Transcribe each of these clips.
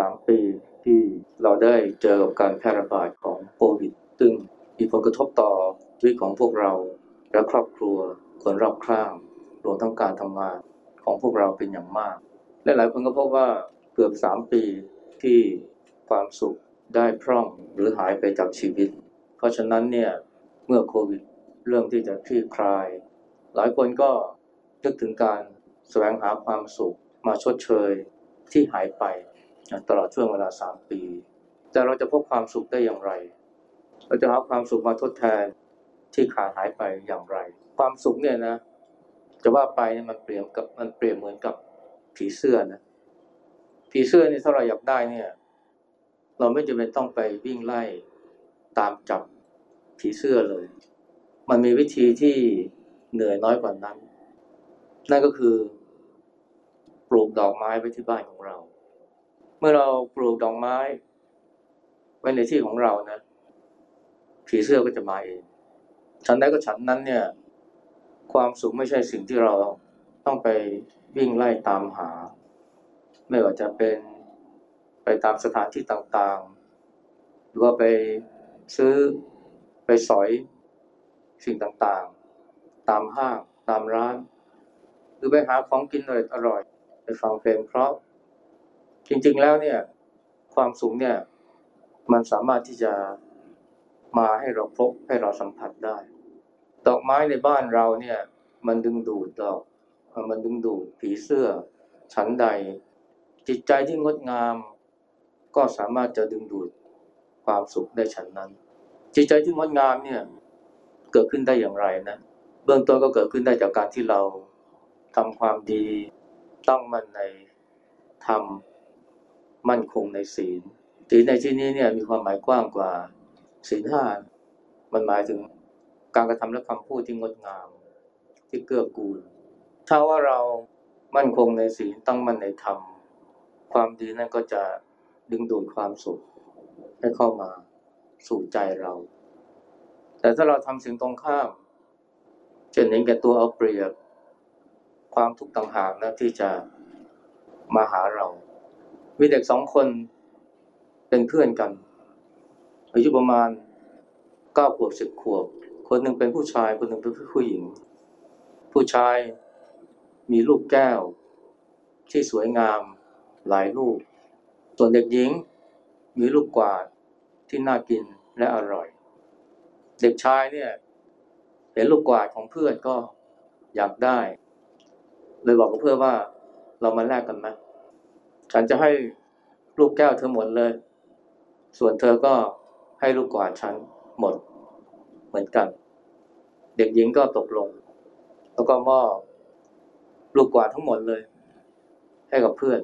สามปีที่เราได้เจอกับการแพร่ระบาดของโควิด ซึ่งมีผลกระทบต่อชีวิตของพวกเราและครอบครัวคนรอบข้างรวมทั้งการทำงานของพวกเราเป็นอย่างมาก และหลายคนก็พบว่าเกือบสามปีที่ความสุขได้พร่องหรือหายไปจากชีวิต เพราะฉะนั้นเนี่ยเมื่อโควิดเริ่มที่จะคลี่คลาย หลายคนก็นึกถึงการแสวงหาความสุขมาชดเชยที่หายไป ตลอดช่วงเวลาสามปี แต่เราจะพบความสุขได้อย่างไร เราจะหาความสุขมาทดแทนที่ขาดหายไปอย่างไร ความสุขเนี่ยนะ จะว่าไปเนี่ยมันเปรียบกับมันเปรียบเหมือนกับผีเสื้อนะผีเสื้อนี่ถ้าเราอยากได้เนี่ย เราไม่จำเป็นต้องไปวิ่งไล่ตามจับผีเสื้อเลย มันมีวิธีที่เหนื่อยน้อยกว่านั้น นั่นก็คือปลูกดอกไม้ไว้ที่บ้านของเรา เมื่อเราปลูกดอกไม้ ไว้ในที่ของเรานะผีเสื้อก็จะมาเองฉันได้ก็ฉันนั้นเนี่ย ความสุขไม่ใช่สิ่งที่เราต้องไปวิ่งไล่ตามหา ไม่ว่าจะเป็นไปตามสถานที่ต่างๆ หรือว่าไปซื้อไปสอยสิ่งต่างๆ ตามห้างตามร้าน หรือไปหาของกินอร่อยๆไปฟังเพลงเพราะ จริงๆแล้วเนี่ย ความสุขเนี่ย มันสามารถที่จะมาให้เราพบให้เราสัมผัสได้ ดอกไม้ในบ้านเราเนี่ย มันดึงดูดดอกมันดึงดูดผีเสื้อ ฉันใด จิตใจที่งดงาม ก็สามารถจะดึงดูดความสุขได้ฉันนั้น จิตใจที่งดงามเนี่ย เกิดขึ้นได้อย่างไรนะ เบื้องต้นก็เกิดขึ้นได้จากการที่เราทำความดีตั้งมั่นในธรรม มั่นคงในศีลศีลในที่นี้เนี่ยมีความหมายกว้างกว่าศีลห้ามันหมายถึงการกระทำและคำพูดที่งดงาม ที่เกื้อกูล ถ้าว่าเรามั่นคงในศีลตั้งมั่นในธรรม ความดีนั่นก็จะดึงดูดความสุขให้เข้ามาสู่ใจเรา แต่ถ้าเราทำสิ่งตรงข้ามเช่นเห็นแก่ตัวเอาเปรียบ ความถูกข์ต่างหากนะที่จะมาหาเรา มีเด็กสองคนเป็นเพื่อนกัน อายุประมาณเก้าขวบสิบขวบ คนหนึ่งเป็นผู้ชาย คนหนึ่งเป็นผู้หญิง ผู้ชายมีลูกแก้ว ที่สวยงามหลายลูก ส่วนเด็กหญิงมีลูกกวาดที่น่ากินและอร่อย เด็กชายเนี่ยเห็นลูกกวาดของเพื่อนก็อยากได้ เลยบอกกับเพื่อนว่าเรามาแลกกันไหม ฉันจะให้ลูกแก้วเธอหมดเลย ส่วนเธอก็ให้ลูกกวาดฉันหมด เหมือนกัน เด็กหญิงก็ตกลง แล้วก็มอบลูกกวาดทั้งหมดเลย ให้กับเพื่อน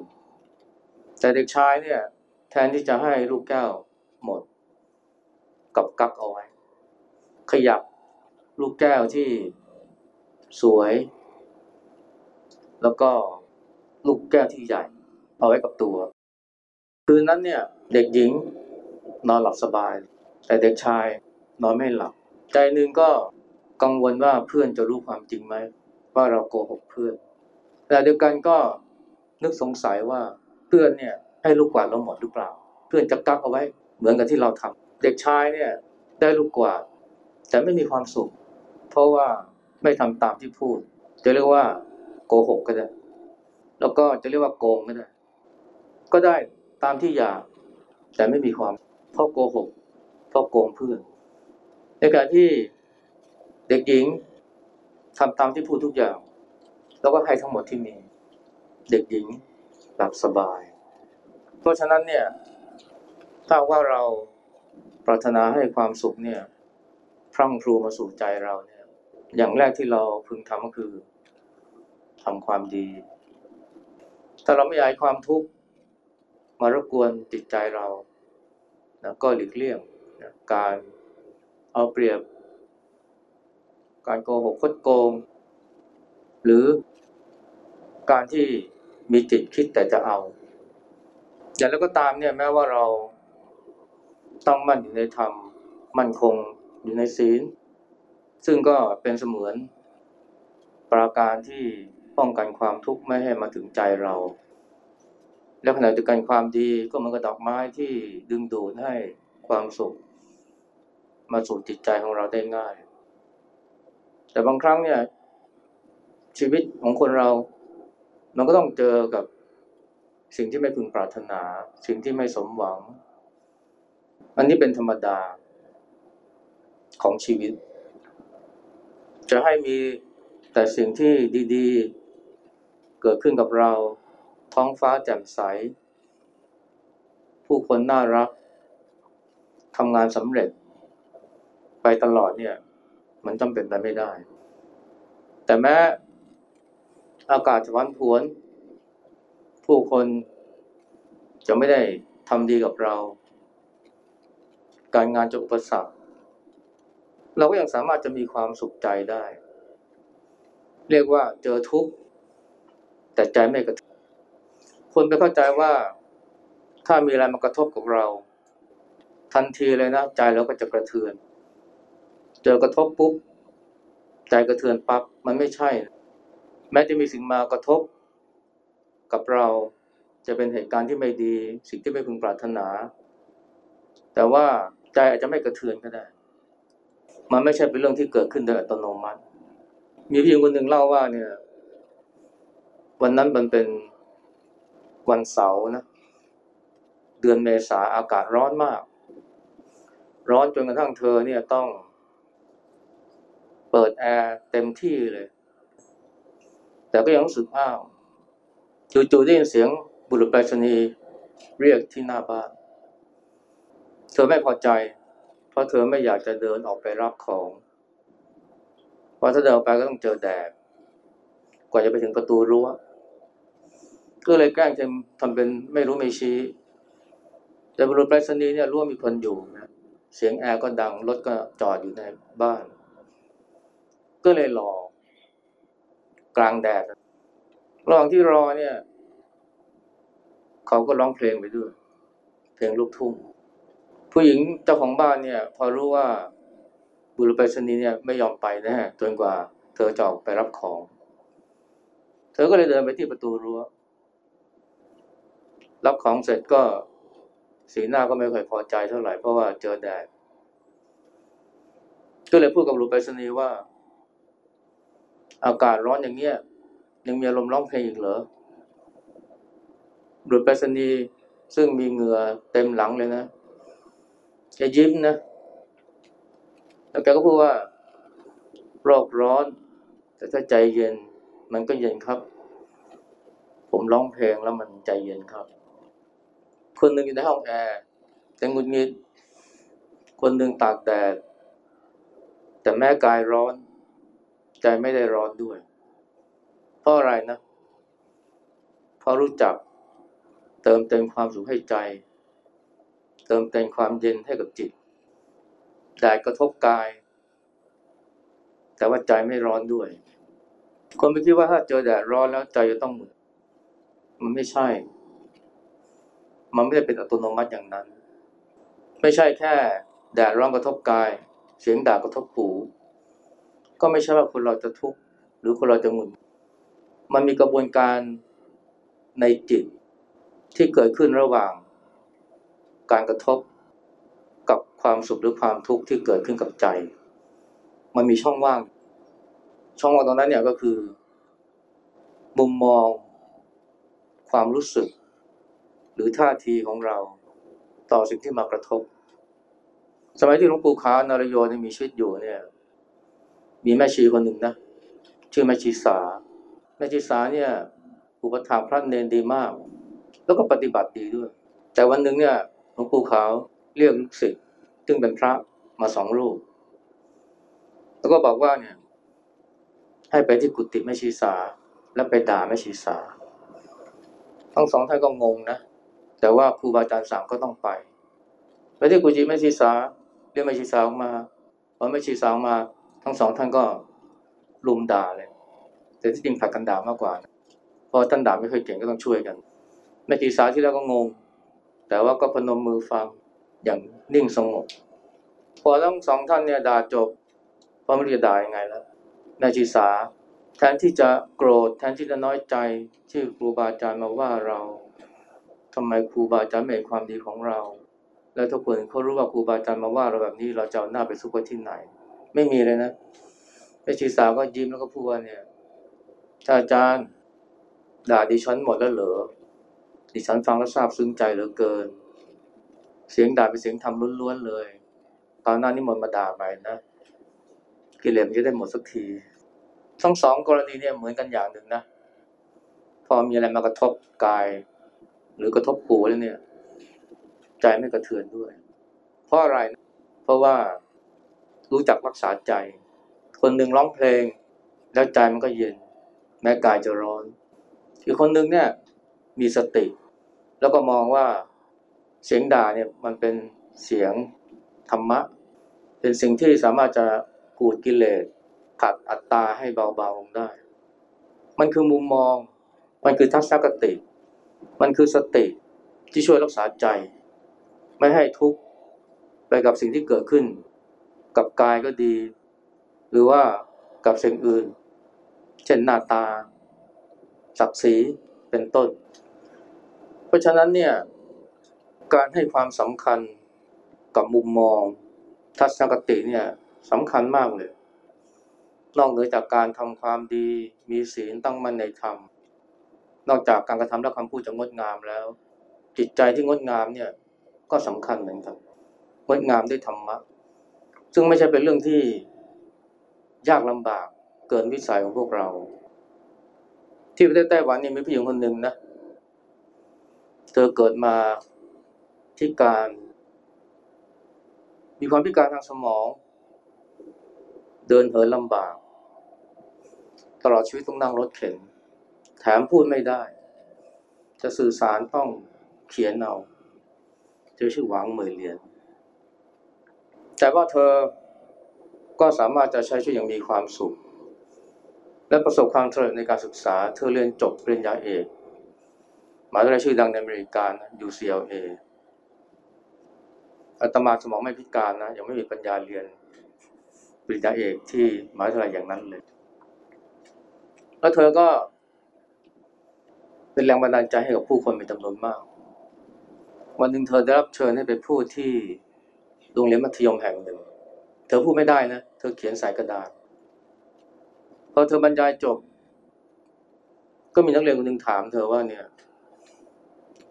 แต่เด็กชายเนี่ย แทนที่จะให้ลูกแก้วหมด กับกักเอาไว้ ขยับลูกแก้วที่สวย แล้วก็ลูกแก้วที่ใหญ่ เอาไว้กับตัว คืนนั้นเนี่ยเด็กหญิงนอนหลับสบาย แต่เด็กชายนอนไม่หลับ ใจหนึ่งก็กังวลว่าเพื่อนจะรู้ความจริงไหมว่าเราโกหกเพื่อน แต่เดียวกันก็นึกสงสัยว่าเพื่อนเนี่ยให้ลูกกวาดเราหมดหรือเปล่า เพื่อนจะกักเอาไว้เหมือนกับที่เราทำเด็กชายเนี่ยได้ลูกกวาดแต่ไม่มีความสุข เพราะว่าไม่ทำตามที่พูด จะเรียกว่าโกหกก็ได้ แล้วก็จะเรียกว่าโกงก็ได้ ก็ได้ตามที่อยาก แต่ไม่มีความเพราะโกหกเพราะโกงเพื่อน ในการที่เด็กหญิงทำตามที่พูดทุกอย่าง แล้วก็ให้ทั้งหมดที่มี เด็กหญิงหลับสบาย เพราะฉะนั้นเนี่ยถ้าว่าเราปรารถนาให้ความสุขเนี่ยพรั่งพรูมาสู่ใจเราเนี่ย อย่างแรกที่เราพึงทำก็คือทำความดี ถ้าเราไม่อยากความทุกข์ มารบกวนจิตใจเรานะก็หลีกเลี่ยงนะการเอาเปรียบ การโกหกคดโกง หรือการที่มีจิตคิดแต่จะเอา อย่างแล้วก็ตามเนี่ยแม้ว่าเราต้องมั่นอยู่ในธรรม มั่นคงอยู่ในศีล ซึ่งก็เป็นเสมือนปราการที่ป้องกันความทุกข์ไม่ให้มาถึงใจเรา และขณะเดียวกันความดีก็เหมือนกับดอกไม้ที่ดึงดูดให้ความสุข มาสู่จิตใจของเราได้ง่าย แต่บางครั้งเนี่ย ชีวิตของคนเรา มันก็ต้องเจอกับสิ่งที่ไม่พึงปรารถนา สิ่งที่ไม่สมหวัง อันนี้เป็นธรรมดาของชีวิต จะให้มีแต่สิ่งที่ดี ๆ เกิดขึ้นกับเรา ท้องฟ้าแจ่มใส ผู้คนน่ารักทำงานสำเร็จ ไปตลอดเนี่ย มันจำเป็นไปไม่ได้ แต่แม้อากาศจะวันผวน ผู้คนจะไม่ได้ทำดีกับเรา การงานจะอุปสรรค เราก็ยังสามารถจะมีความสุขใจได้ เรียกว่าเจอทุกข์ แต่ใจไม่กระทบ คนไปเข้าใจว่าถ้ามีอะไรมากระทบกับเรา ทันทีเลยนะใจเราก็จะกระเทือน เจอกระทบปุ๊บใจกระเทือนปั๊บมันไม่ใช่ แม้จะมีสิ่งมากระทบกับเราจะเป็นเหตุการณ์ที่ไม่ดี สิ่งที่ไม่พึงปรารถนา แต่ว่าใจอาจจะไม่กระเทือนก็ได้ มันไม่ใช่เป็นเรื่องที่เกิดขึ้นโดยอัตโนมัติ มีพี่คนหนึ่งเล่าว่าเนี่ย วันนั้นมันเป็น วันเสาร์นะ เดือนเมษาอากาศร้อนมาก ร้อนจนกระทั่งเธอเนี่ยต้อง เปิดแอร์เต็มที่เลย แต่ก็ยังรู้สึกอ้าวจู่ๆได้ยินเสียงบุรุษไปรษณีย์เรียกที่หน้าบ้าน เธอไม่พอใจ เพราะเธอไม่อยากจะเดินออกไปรับของเพราะถ้าเดินออกไปก็ต้องเจอแดดกว่าจะไปถึงประตูรั้ว ก็เลยแกล้งทำทำเป็นไม่รู้ไม่ชี้ แต่บุรุษไปรษณีย์เนี่ยรู้ว่ามีคนอยู่นะเสียงแอร์ก็ดังรถก็จอดอยู่ในบ้าน ก็เลยรอกลางแดดระหว่างที่รอเนี่ย เขาก็ร้องเพลงไปด้วย เพลงลูกทุ่ง ผู้หญิงเจ้าของบ้านเนี่ย พอรู้ว่าบุรุษไปรษณีย์เนี่ยไม่ยอมไปแน่จนกว่าเธอจะออกไปรับของ เธอก็เลยเดินไปที่ประตูรั้ว รับของเสร็จก็สีหน้าก็ไม่ค่อยพอใจเท่าไหร่เพราะว่าเจอแดดก็เลยพูดกับบุรุษไปรษณีย์ว่า อากาศร้อนอย่างเงี้ยยังมีอารมณ์ร้องเพลงอีกเหรอบุรุษไปรษณีย์ซึ่งมีเหงื่อเต็มหลังเลยนะแกยิ้มนะ แล้วแกก็พูดว่าโรคร้อน แต่ถ้าใจเย็นมันก็เย็นครับ ผมร้องเพลงแล้วมันใจเย็นครับ คนหนึ่งอยู่ในห้องแอร์แต่งุดหงิด คนหนึ่งตากแดดแต่แม้กายร้อน ใจไม่ได้ร้อนด้วย เพราะอะไรนะเพราะรู้จักเติมเต็มความสุขให้ใจ เติมเต็มความเย็นให้กับจิตแดดกระทบกาย แต่ว่าใจไม่ร้อนด้วย คนไม่คิดว่าถ้าเจอแดดร้อนแล้วใจจะต้องหมุนมันไม่ใช่ มันไม่ได้เป็นอัตโนมัติอย่างนั้น ไม่ใช่แค่แดดร้อนกระทบกาย เสียงด่ากระทบหูก็ไม่ใช่ว่าคนเราจะทุกข์หรือคนเราจะหงุดมันมีกระบวนการในจิตที่เกิดขึ้นระหว่าง การกระทบกับความสุขหรือความทุกข์ที่เกิดขึ้นกับใจ มันมีช่องว่าง ช่องว่างตรงนั้นเนี่ยก็คือ มุมมอง ความรู้สึก หรือท่าทีของเราต่อสิ่งที่มากระทบ สมัยที่หลวงปู่ขาว นารโยนมีชีวิตอยู่เนี่ย มีแม่ชีคนหนึ่งนะ ชื่อแม่ชีสา แม่ชีสาเนี่ย อุปถากพระเนนดีมาก แล้วก็ปฏิบัติดีด้วย แต่วันหนึ่งเนี่ยหลวงปู่ขาวเรียกลูกศิษย์ซึ่งเป็นพระมาสองรูป แล้วก็บอกว่าเนี่ย ให้ไปที่กุฏิแม่ชีสา แล้วไปด่าแม่ชีสา ทั้งสองท่านก็งงนะ แต่ว่าครูบาอาจารย์สั่งก็ต้องไปไปที่กุฏิแม่ชีสาเรียกแม่ชีสาออกมาพอแม่ชีสาออกมา ทั้งสองท่านก็ลุมด่าเลย แต่ที่จริงผักกันด่ามากกว่าเพราะท่านด่าไม่เคยเก่งก็ต้องช่วยกันแม่ชีสาที่แรกก็งง แต่ว่าก็พนมมือฟังอย่างนิ่งสงบ พอทั้งสองท่านเนี่ยด่าจบพอไม่รู้จะด่ายังไงแล้วแม่ชีสาแทนที่จะโกรธแทนที่จะน้อยใจที่ครูบาอาจารย์มาว่าเรา ทำไมครูบาอาจารย์ไม่เห็นความดีของเรา แล้วถ้าคนเขารู้ว่าครูบาอาจารย์มาว่าเราแบบนี้เราจะเอาหน้าไปซุกไว้ที่ไหน ไม่มีเลยนะแม่ชีสาวก็ยิ้มแล้วก็พูดว่าเนี่ยถ้าอาจารย์ด่าดิฉันหมดแล้วเหรอดิฉันฟังแล้วซาบซึ้งใจเหลือเกิน เสียงด่าเป็นเสียงธรรมล้วนๆเลย ตอนหน้านี่มนมาด่าไปนะกิเลสมันจะได้หมดสักทีทั้งสองกรณีเนี่ยเหมือนกันอย่างหนึ่งนะ พอมีอะไรมากระทบกาย หรือกระทบหูแล้วเนี่ย ใจไม่กระเทือนด้วย เพราะอะไรนะเพราะว่ารู้จักรักษาใจ คนหนึ่งร้องเพลง แล้วใจมันก็เย็น แม้กายจะร้อน อีกคนหนึ่งเนี่ย มีสติ แล้วก็มองว่าเสียงด่าเนี่ยมันเป็นเสียงธรรมะ เป็นสิ่งที่สามารถจะขูดกิเลสขัดอัตตาให้เบาๆลงได้ มันคือมุมมอง มันคือทัศนคติ มันคือสติที่ช่วยรักษาใจ ไม่ให้ทุกข์ไปกับสิ่งที่เกิดขึ้น กับกายก็ดี หรือว่ากับสิ่งอื่น เช่นหน้าตา ศักดิ์ศรีเป็นต้น เพราะฉะนั้นเนี่ยการให้ความสำคัญกับมุมมอง ทัศนคติเนี่ยสำคัญมากเลย นอกเหนือจากการทำความดีมีศีลตั้งมั่นในธรรม นอกจากการกระทำและคำพูดจะงดงามแล้ว จิตใจที่งดงามเนี่ยก็สำคัญเหมือนกันงดงามด้วยธรรมะ ซึ่งไม่ใช่เป็นเรื่องที่ยากลำบากเกินวิสัยของพวกเรา ที่ประเทศไต้หวันนี่มีผู้หญิงคนหนึ่งนะ เธอเกิดมาที่การ มีความพิการทางสมอง เดินเหินลำบาก ตลอดชีวิตต้องนั่งรถเข็น แถมพูดไม่ได้ จะสื่อสารต้องเขียนเอาเธอชื่อหวังเหมยเหรียญแต่ว่าเธอก็สามารถจะใช้ชีวิตอย่างมีความสุข และประสบความสำเร็จในการศึกษา เธอเรียนจบปริญญาเอกมหาวิทยาลัยชื่อดังในอเมริกานะ UCLA อาตมาสมองไม่พิการนะ ยังไม่มีปัญญาเรียนปริญญาเอกที่มหาวิทยาลัยอย่างนั้นเลย แล้วเธอก็ เป็นแรงบันดาลใจให้กับผู้คนเป็นจำนวนมาก วันหนึ่งเธอได้รับเชิญให้ไปพูดที่โรงเรียนมัธยมแห่งหนึ่ง เธอพูดไม่ได้นะ เธอเขียนใส่กระดาษ พอเธอบรรยายจบ ก็มีนักเรียนคนหนึ่งถามเธอว่าเนี่ย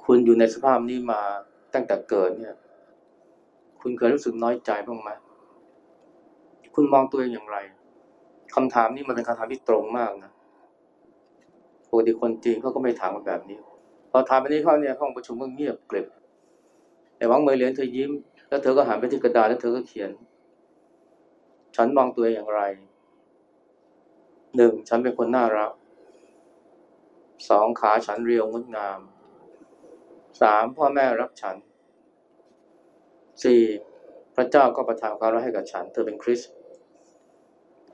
คุณอยู่ในสภาพนี้มาตั้งแต่เกิดเนี่ย คุณเคยรู้สึกน้อยใจบ้างไหมคุณมองตัวเองอย่างไรคำถามนี้มันเป็นคำถามที่ตรงมากนะ ปกติคนจีนเขาก็ไม่ถามกันแบบนี้ พอถามไปนี้เข้าเนี่ยห้องประชุมก็เงียบกริบแต่วังเมยเหรียญเธอยิ้ม แล้วเธอก็หันไปที่กระดาษแล้วเธอก็เขียน ฉันมองตัวเองอย่างไรหนึ่งฉันเป็นคนน่ารักสองขาฉันเรียวงดงามสามพ่อแม่รักฉันสี่พระเจ้าก็ประทานความรักให้กับฉัน เธอเป็นคริส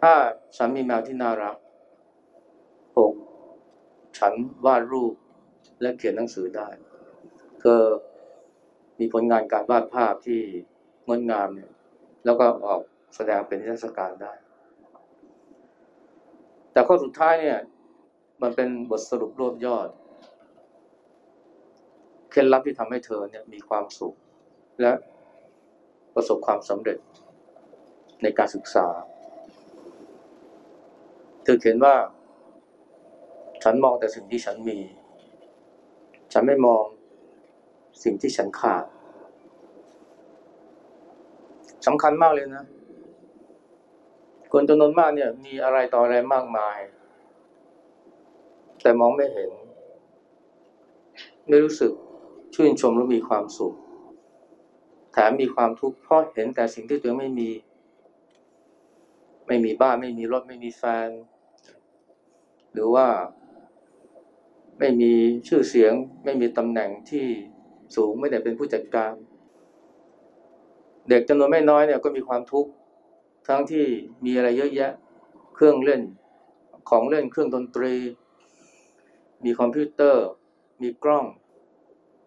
ห้าฉันมีแมวที่น่ารัก ฉันวาดรูปและเขียนหนังสือได้ เธอมีผลงานการวาดภาพที่งดงามเนี่ยแล้วก็ออกแสดงเป็นนิทรรศการได้ แต่ข้อสุดท้ายเนี่ย มันเป็นบทสรุปรวบยอด เคล็ดลับที่ทำให้เธอเนี่ยมีความสุข และประสบความสำเร็จในการศึกษา เธอเขียนว่า ฉันมองแต่สิ่งที่ฉันมี ฉันไม่มองสิ่งที่ฉันขาดสำคัญมากเลยนะ คนจำนวนมากเนี่ย มีอะไรต่ออะไรมากมาย แต่มองไม่เห็น ไม่รู้สึกชื่นชมและมีความสุข แถมมีความทุกข์เพราะเห็นแต่สิ่งที่ตัวเองไม่มี ไม่มีบ้าน ไม่มีรถ ไม่มีแฟน หรือว่า ไม่มีชื่อเสียง ไม่มีตำแหน่งที่สูงไม่ได้เป็นผู้จัดการ เด็กจำนวนไม่น้อยเนี่ยก็มีความทุกข์ทั้งที่มีอะไรเยอะแยะ เครื่องเล่นของเล่นเครื่องดนตรี มีคอมพิวเตอร์ มีกล้อง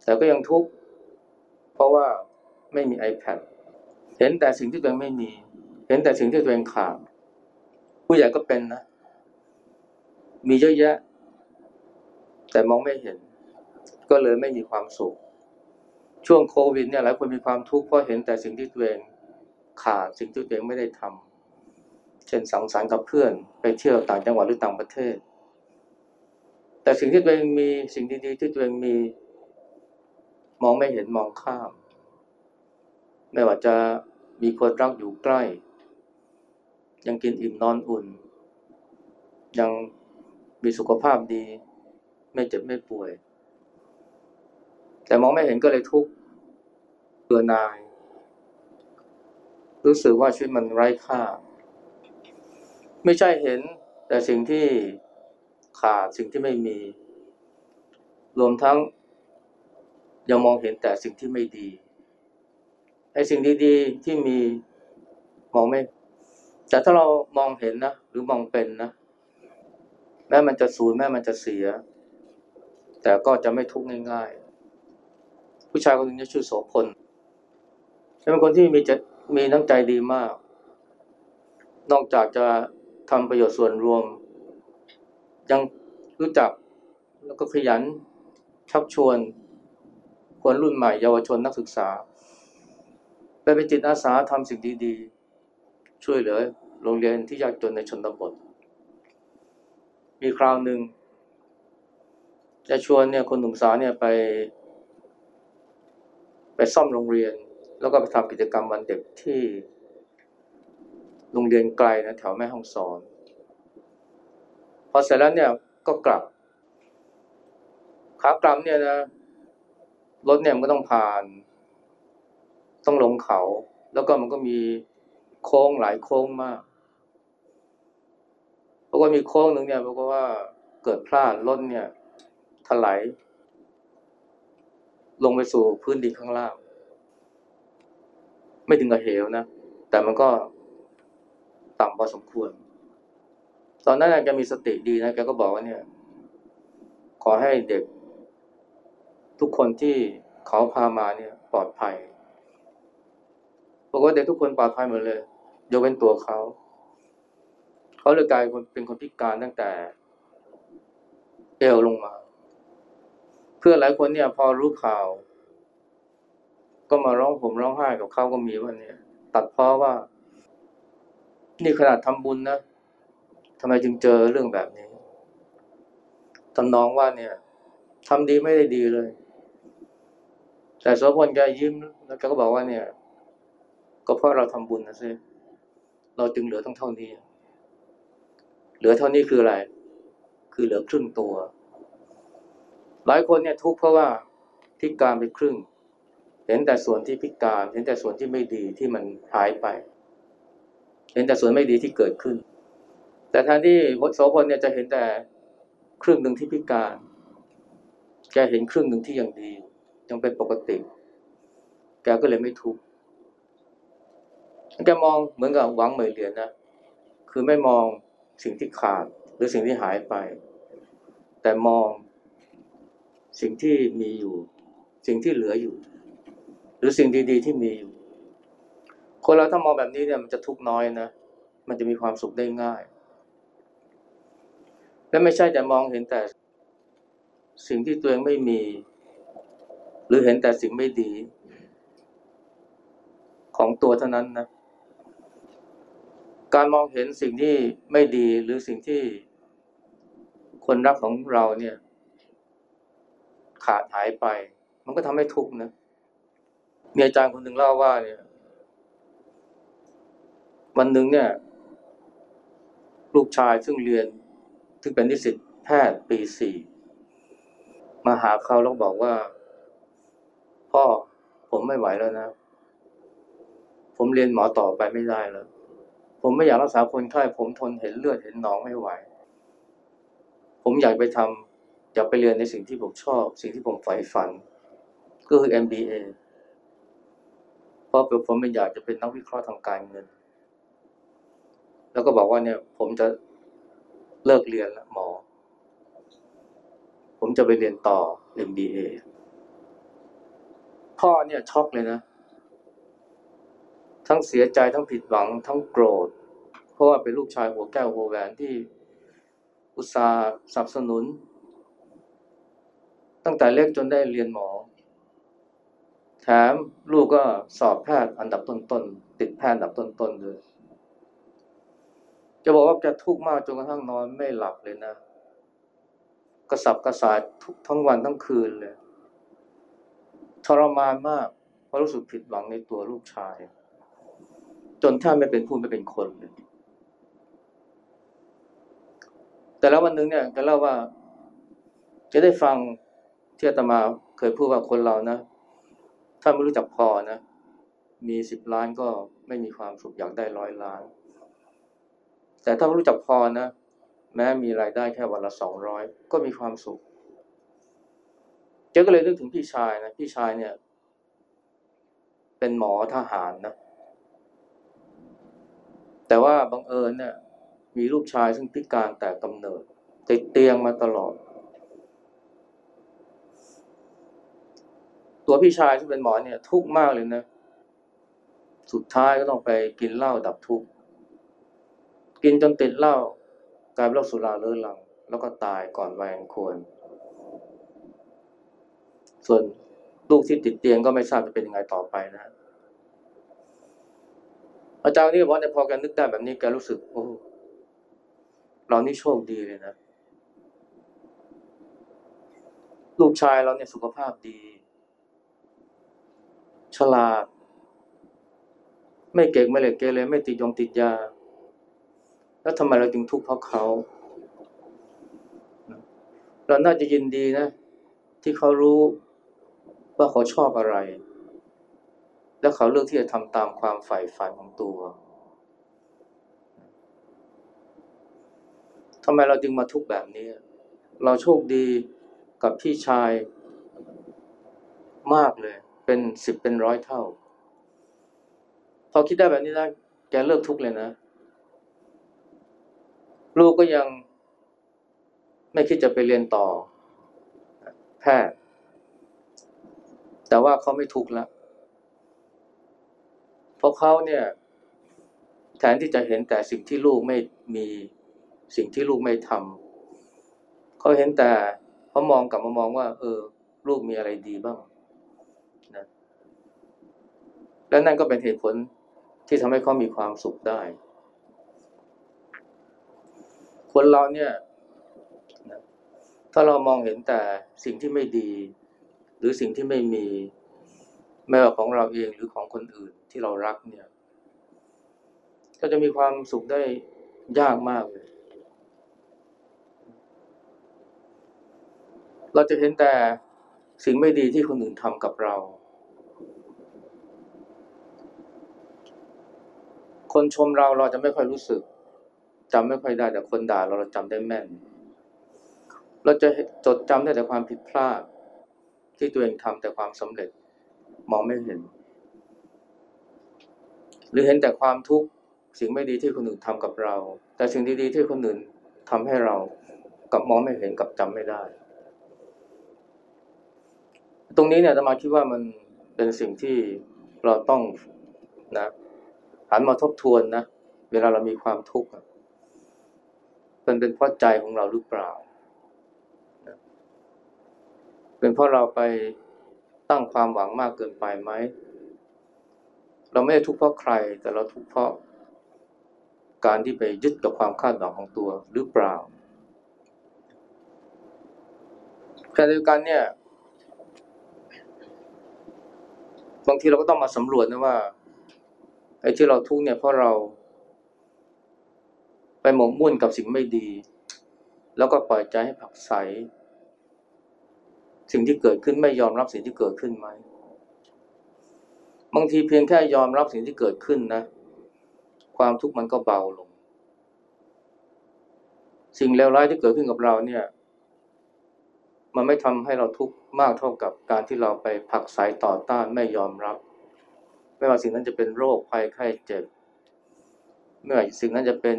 แต่ก็ยังทุกข์เพราะว่าไม่มี iPad เห็นแต่สิ่งที่ตัวเองไม่มี เห็นแต่สิ่งที่ตัวเองขาดผู้ใหญ่ก็เป็นนะ มีเยอะแยะ แต่มองไม่เห็น ก็เลยไม่มีความสุข ช่วงโควิดเนี่ยหลายคนมีความทุกข์เพราะเห็นแต่สิ่งที่ตัวเองขาดสิ่งที่ตัวเองไม่ได้ทำเช่นสังสรรค์กับเพื่อน ไปเที่ยวต่างจังหวัดหรือต่างประเทศ แต่สิ่งที่ตัวเองมีสิ่งดีๆที่ตัวเองมี มองไม่เห็นมองข้าม ไม่ว่าจะมีคนรักอยู่ใกล้ ยังกินอิ่มนอนอุ่น ยังมีสุขภาพดี ไม่เจ็บไม่ป่วย แต่มองไม่เห็นก็เลยทุกข์เบื่อหน่าย รู้สึกว่าชีวิตมันไร้ค่า ไม่ใช่เห็น แต่สิ่งที่ขาดสิ่งที่ไม่มี รวมทั้งยังมองเห็นแต่สิ่งที่ไม่ดีไอ้สิ่งดีๆที่มีมองไม่ แต่ถ้าเรามองเห็นนะหรือมองเป็นนะแม้มันจะสูญแม้มันจะเสีย แต่ก็จะไม่ทุกข์ง่ายๆ ผู้ชายคนหนึงเนี่ยชื่อโสพลเป็นคนที่มีจะมีน้ำใจดีมาก นอกจากจะทำประโยชน์ส่วนรวม ยังรู้จักแล้วก็ขยันชักชวน คนรุ่นใหม่เยาวชนนักศึกษาไปเป็นจิตอาสาทำสิ่งดีๆ ช่วยเหลือโรงเรียนที่ยากจนในชนบท มีคราวหนึ่ง จะชวนเนี่ยคนหนุ่มสาวเนี่ยไป ไปซ่อมโรงเรียน แล้วก็ไปทำกิจกรรมวันเด็กที่โรงเรียนไกลนะแถวแม่ห้องสอน พอเสร็จแล้วเนี่ยก็กลับขากลับเนี่ยนะรถเนี่ยมันก็ต้องผ่าน ต้องลงเขา แล้วก็มันก็มีโค้งหลายโค้งมากเพราะว่ามีโค้งหนึ่งเนี่ยเพราะว่าเกิดพลาดรถเนี่ย ถลายลงไปสู่พื้นดินข้างล่าง ไม่ถึงกับเหวนะ แต่มันก็ต่ำพอสมควร ตอนนั้นแกมีสติดีนะแกก็บอกว่าเนี่ย ขอให้เด็ก ทุกคนที่เขาพามาเนี่ย ปลอดภัยบอกว่าเด็กทุกคนปลอดภัยหมดเลยยกเว้นตัวเขาเขาเลยกลายเป็นคนพิการตั้งแต่ เอวลงมา พื่อนหลายคนเนี่ย พอรู้ข่าว ก็มาร้องผมร้องไห้กับเขาก็มีว่าเนี่ยตัดเพราะว่า นี่ขนาดทำบุญนะทำไมจึงเจอเรื่องแบบนี้ทำนองว่าเนี่ยทำดีไม่ได้ดีเลย แต่โสพลแกยิ้มแล้วแกก็บอกว่าเนี่ย ก็เพราะเราทำบุญนะซิเราจึงเหลือต้องเท่านี้ เหลือเท่านี้คืออะไร คือเหลือครึ่งตัว หลายคนเนี่ยทุกข์เพราะว่าพิการไปครึ่ง เห็นแต่ส่วนที่พิการ เห็นแต่ส่วนที่ไม่ดีที่มันหายไป เห็นแต่ส่วนไม่ดีที่เกิดขึ้น แต่แทนที่โสพลเนี่ยจะเห็นแต่ครึ่งหนึ่งที่พิการ แกเห็นครึ่งหนึ่งที่ยังดี ยังเป็นปกติ แกก็เลยไม่ทุกข์แกมองเหมือนกับหวังเหมยเหรียญนะคือไม่มองสิ่งที่ขาดหรือสิ่งที่หายไป แต่มอง สิ่งที่มีอยู่ สิ่งที่เหลืออยู่ หรือสิ่งดี ๆ ที่มีอยู่ คนเราถ้ามองแบบนี้เนี่ยมันจะทุกข์น้อยนะมันจะมีความสุขได้ง่าย และไม่ใช่แต่มองเห็นแต่ สิ่งที่ตัวเองไม่มี หรือเห็นแต่สิ่งไม่ดี ของตัวเท่านั้นนะการมองเห็นสิ่งที่ไม่ดีหรือสิ่งที่คนรักของเราเนี่ย ขาดหายไป มันก็ทำให้ทุกข์นะมีอาจารย์คนหนึ่งเล่าว่าเนี่ย วันหนึ่งเนี่ย ลูกชายซึ่งเรียนซึ่งเป็นนิสิตแพทย์ปีสี่มาหาเขาแล้วบอกว่า พ่อผมไม่ไหวแล้วนะ ผมเรียนหมอต่อไปไม่ได้แล้ว ผมไม่อยากรักษาคนไข้ผมทนเห็นเลือดเห็นหนองไม่ไหว ผมอยากไปทำ อยากไปเรียนในสิ่งที่ผมชอบ สิ่งที่ผมใฝ่ฝัน ก็คือ MBA เพราะผมไม่อยากจะเป็นนักวิเคราะห์ทางการเงิน แล้วก็บอกว่าเนี่ยผมจะเลิกเรียนแล้วหมอ ผมจะไปเรียนต่อ MBA พ่อเนี่ยช็อกเลยนะ ทั้งเสียใจทั้งผิดหวัง ทั้งโกรธ เพราะว่าเป็นลูกชายหัวแก้วหัวแหวนที่อุตส่าห์สนับสนุน ตั้งแต่เล็กจนได้เรียนหมอ แถมลูกก็สอบแพทย์อันดับต้นๆ ติดแพทย์อันดับต้นๆเลยจะบอกว่าจะทุกข์มากจนกระทั่งนอนไม่หลับเลยนะ กระสับกระส่ายทุกทั้งวันทั้งคืนเลยทรมานมากเพราะรู้สึกผิดหวังในตัวลูกชาย จนแทบไม่เป็นผู้ไม่เป็นคนเลยแต่แล้ววันหนึ่งเนี่ยแกเล่าว่า จะได้ฟัง ที่อาตมาเคยพูดว่าคนเรานะ ถ้าไม่รู้จักพอนะ มีสิบล้านก็ไม่มีความสุขอยากได้ร้อยล้าน แต่ถ้ารู้จักพอนะ แม้มีรายได้แค่วันละสองร้อยก็มีความสุข เจ๊ก็เลยนึกถึงพี่ชายนะ พี่ชายเนี่ย เป็นหมอทหารนะ แต่ว่าบังเอิญเนี่ยมีลูกชายซึ่งพิการแต่กำเนิด ติดเตียงมาตลอด ตัวพี่ชายที่เป็นหมอเนี่ย ทุกข์มากเลยนะ สุดท้ายก็ต้องไปกินเหล้าดับทุกข์ กินจนติดเหล้ากลายเป็นโรคสุราเรื้อรัง แล้วก็ตายก่อนวัยอันควร ส่วนลูกที่ติดเตียงก็ไม่ทราบจะเป็นยังไงต่อไปนะ อาจารย์นี่บอกว่าพอแกนึกได้แบบนี้แกรู้สึก โอ้เรานี่โชคดีเลยนะ ลูกชายเราเนี่ยสุขภาพดี ฉลาด ไม่เก่งไม่เลยเกเรไม่ติดยงติดยา แล้วทำไมเราจึงทุกข์เพราะเขา เราน่าจะยินดีนะ ที่เขารู้ว่าเขาชอบอะไร แล้วเขาเลือกที่จะทำตามความใฝ่ฝันของตัวทำไมเราจึงมาทุกข์แบบนี้ เราโชคดีกับพี่ชายมากเลย เป็นสิบเป็นร้อยเท่า พอคิดได้แบบนี้นะแกเลิกทุกข์เลยนะ ลูกก็ยังไม่คิดจะไปเรียนต่อ แพทย์ แต่ว่าเขาไม่ทุกข์แล้วเพราะเขาเนี่ย แทนที่จะเห็นแต่สิ่งที่ลูกไม่มีสิ่งที่ลูกไม่ทำเขาเห็นแต่เขามองกลับมามองว่า เออ ลูกมีอะไรดีบ้างนะ และนั่นก็เป็นเหตุผลที่ทำให้เขามีความสุขได้ คนเราเนี่ย ถ้าเรามองเห็นแต่สิ่งที่ไม่ดี หรือสิ่งที่ไม่มีไม่ว่าของเราเองหรือของคนอื่นที่เรารักเนี่ยก็จะมีความสุขได้ยากมากเลย เราจะเห็นแต่สิ่งไม่ดีที่คนอื่นทำกับเรา คนชมเราเราจะไม่ค่อยรู้สึกจำไม่ค่อยได้ แต่คนด่าเราเราจำได้แม่น เราจะจดจำได้แต่ความผิดพลาด ที่ตัวเองทำแต่ความสำเร็จมองไม่เห็น หรือเห็นแต่ความทุกข์สิ่งไม่ดีที่คนอื่นทำกับเรา แต่สิ่งดีๆที่คนอื่นทำให้เรากับมองไม่เห็นกับจำไม่ได้ ตรงนี้เนี่ยอาตมาคิดว่ามันเป็นสิ่งที่เราต้องนะ หันมาทบทวนนะ เวลาเรามีความทุกข์เป็นเป็นเพราะใจของเราหรือเปล่า เป็นเพราะเราไปตั้งความหวังมากเกินไปไหม เราไม่ได้ทุกข์เพราะใคร แต่เราทุกข์เพราะการที่ไปยึดกับความคาดหวังของตัวหรือเปล่าขณะเดียวกันเนี่ย บางทีเราก็ต้องมาสำรวจนะว่า อ้ที่เราทุกข์เนี่ยเพราะเรา ไปหมกมุ่นกับสิ่งไม่ดี แล้วก็ปล่อยใจให้ผักใส สิ่งที่เกิดขึ้นไม่ยอมรับสิ่งที่เกิดขึ้นไหมบางทีเพียงแค่ยอมรับสิ่งที่เกิดขึ้นนะ ความทุกข์มันก็เบาลง สิ่งเลวร้ายที่เกิดขึ้นกับเราเนี่ย มันไม่ทำให้เราทุกข์มากเท่ากับการที่เราไปผักใสต่อต้านไม่ยอมรับ ไม่ว่าสิ่งนั้นจะเป็นโรคภัยไข้เจ็บไม่ว่าสิ่งนั้นจะเป็น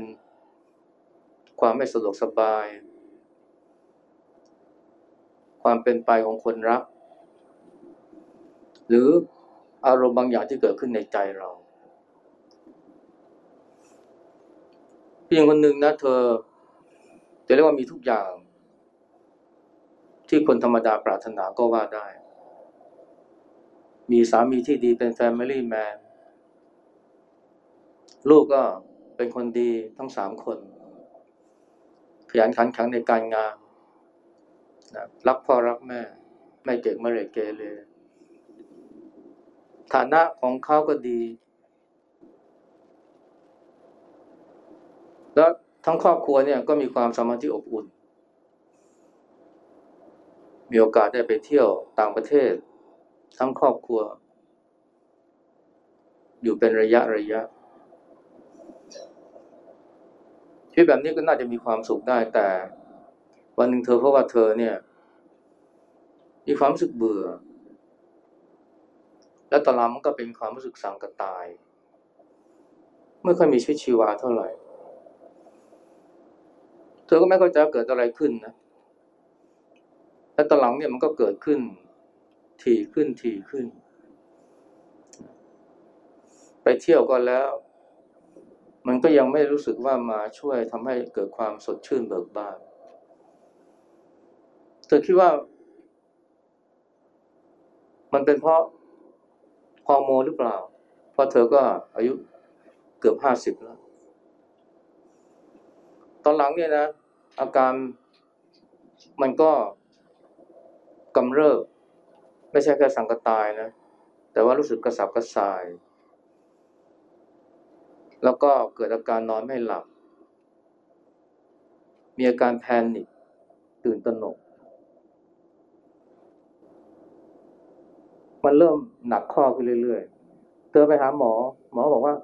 ความไม่สะดวกสบาย ความเป็นไปของคนรัก หรืออารมณ์บางอย่างที่เกิดขึ้นในใจเราผู้หญิงคนหนึ่งนะเธอจะเรียกว่ามีทุกอย่าง ที่คนธรรมดาปรารถนาก็ว่าได้ มีสามีที่ดีเป็น Family Man ลูกก็เป็นคนดีทั้งสามคน ขยันขันแข็งในการงานนะรักพ่อรักแม่ ไม่เก่งไม่เลยเกเรฐานะของเขาก็ดี แล้วทั้งครอบครัวเนี่ยก็มีความสามัคคีอบอุ่น มีโอกาสได้ไปเที่ยวต่างประเทศ ทั้งครอบครัว อยู่เป็นระยะระยะชีวิตแบบนี้ก็น่าจะมีความสุขได้แต่ วันหนึ่งเธอเพราะว่าเธอเนี่ย มีความรู้สึกเบื่อ และตอนหลังมันก็เป็นความรู้สึกสังกตายไม่ค่อยมีชีวิตชีวาเท่าไหร่ เธอก็ไม่เข้าใจว่าเกิดอะไรขึ้นนะและตอนหลังเนี่ยมันก็เกิดขึ้น ถี่ขึ้นถี่ขึ้น ไปเที่ยวก็แล้ว มันก็ยังไม่รู้สึกว่ามาช่วยทำให้เกิดความสดชื่นเบิกบานเธอคิดว่า มันเป็นเพราะฮอร์โมนหรือเปล่า เพราะเธอก็อายุเกือบห้าสิบแล้ว ตอนหลังเนี่ยนะ อาการมันก็กำเริบ ไม่ใช่แค่สังกตายนะ แต่ว่ารู้สึกกระสับกระส่าย แล้วก็เกิดอาการนอนไม่หลับ มีอาการแพนิคตื่นตระหนก มันเริ่มหนักข้อขึ้นเรื่อยๆ เธอไปหาหมอ หมอบอกว่า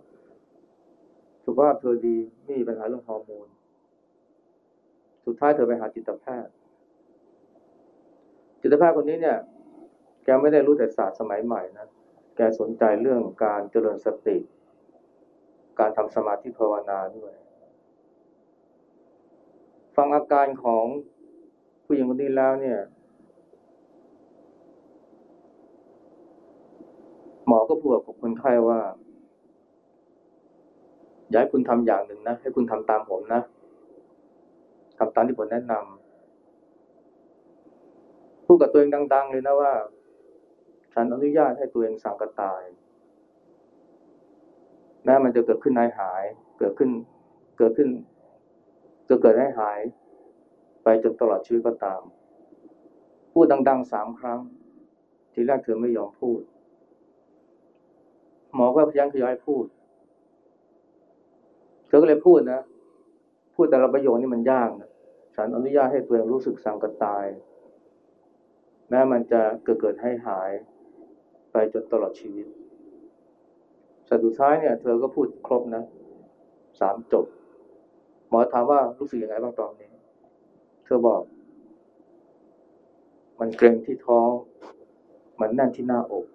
สุขภาพเธอดีไม่มีปัญหาเรื่องฮอร์โมน สุดท้ายเธอไปหาจิตแพทย์จิตแพทย์คนนี้เนี่ย แกไม่ได้รู้แต่ศาสตร์สมัยใหม่นะ แกสนใจเรื่องการเจริญสติ การทำสมาธิภาวนาด้วย ฟังอาการของผู้หญิงคนนี้แล้วเนี่ย หมอก็พูดกับคนไข้ว่า อยากให้คุณทำอย่างหนึ่งนะ ให้คุณทำตามผมนะทำตามที่ผมแนะนำพูดกับตัวเองดัง ๆ เลยนะว่า ฉันอนุญาตให้ตัวเองสั่งกระตาย แม้มันจะเกิดขึ้นในหาย เกิดขึ้น เกิดขึ้น จะเกิดให้หาย ไปจนตลอดชีวิตก็ตาม พูดดังๆสามครั้ง ทีแรกเธอไม่ยอมพูด หมอก็พยายามขยายพูด เธอก็เลยพูดนะ พูดแต่ละประโยคนี่มันยากนะฉันอนุญาตให้ตัวเองรู้สึกสังกตาย แม้มันจะเกิดเกิดให้หาย ไปจนตลอดชีวิตสุดท้ายเนี่ย เธอก็พูดครบนะสามจบ หมอถามว่ารู้สึกยังไงบ้างตอนนี้ เธอบอก มันเกร็งที่ท้อง มันแน่นที่หน้าอก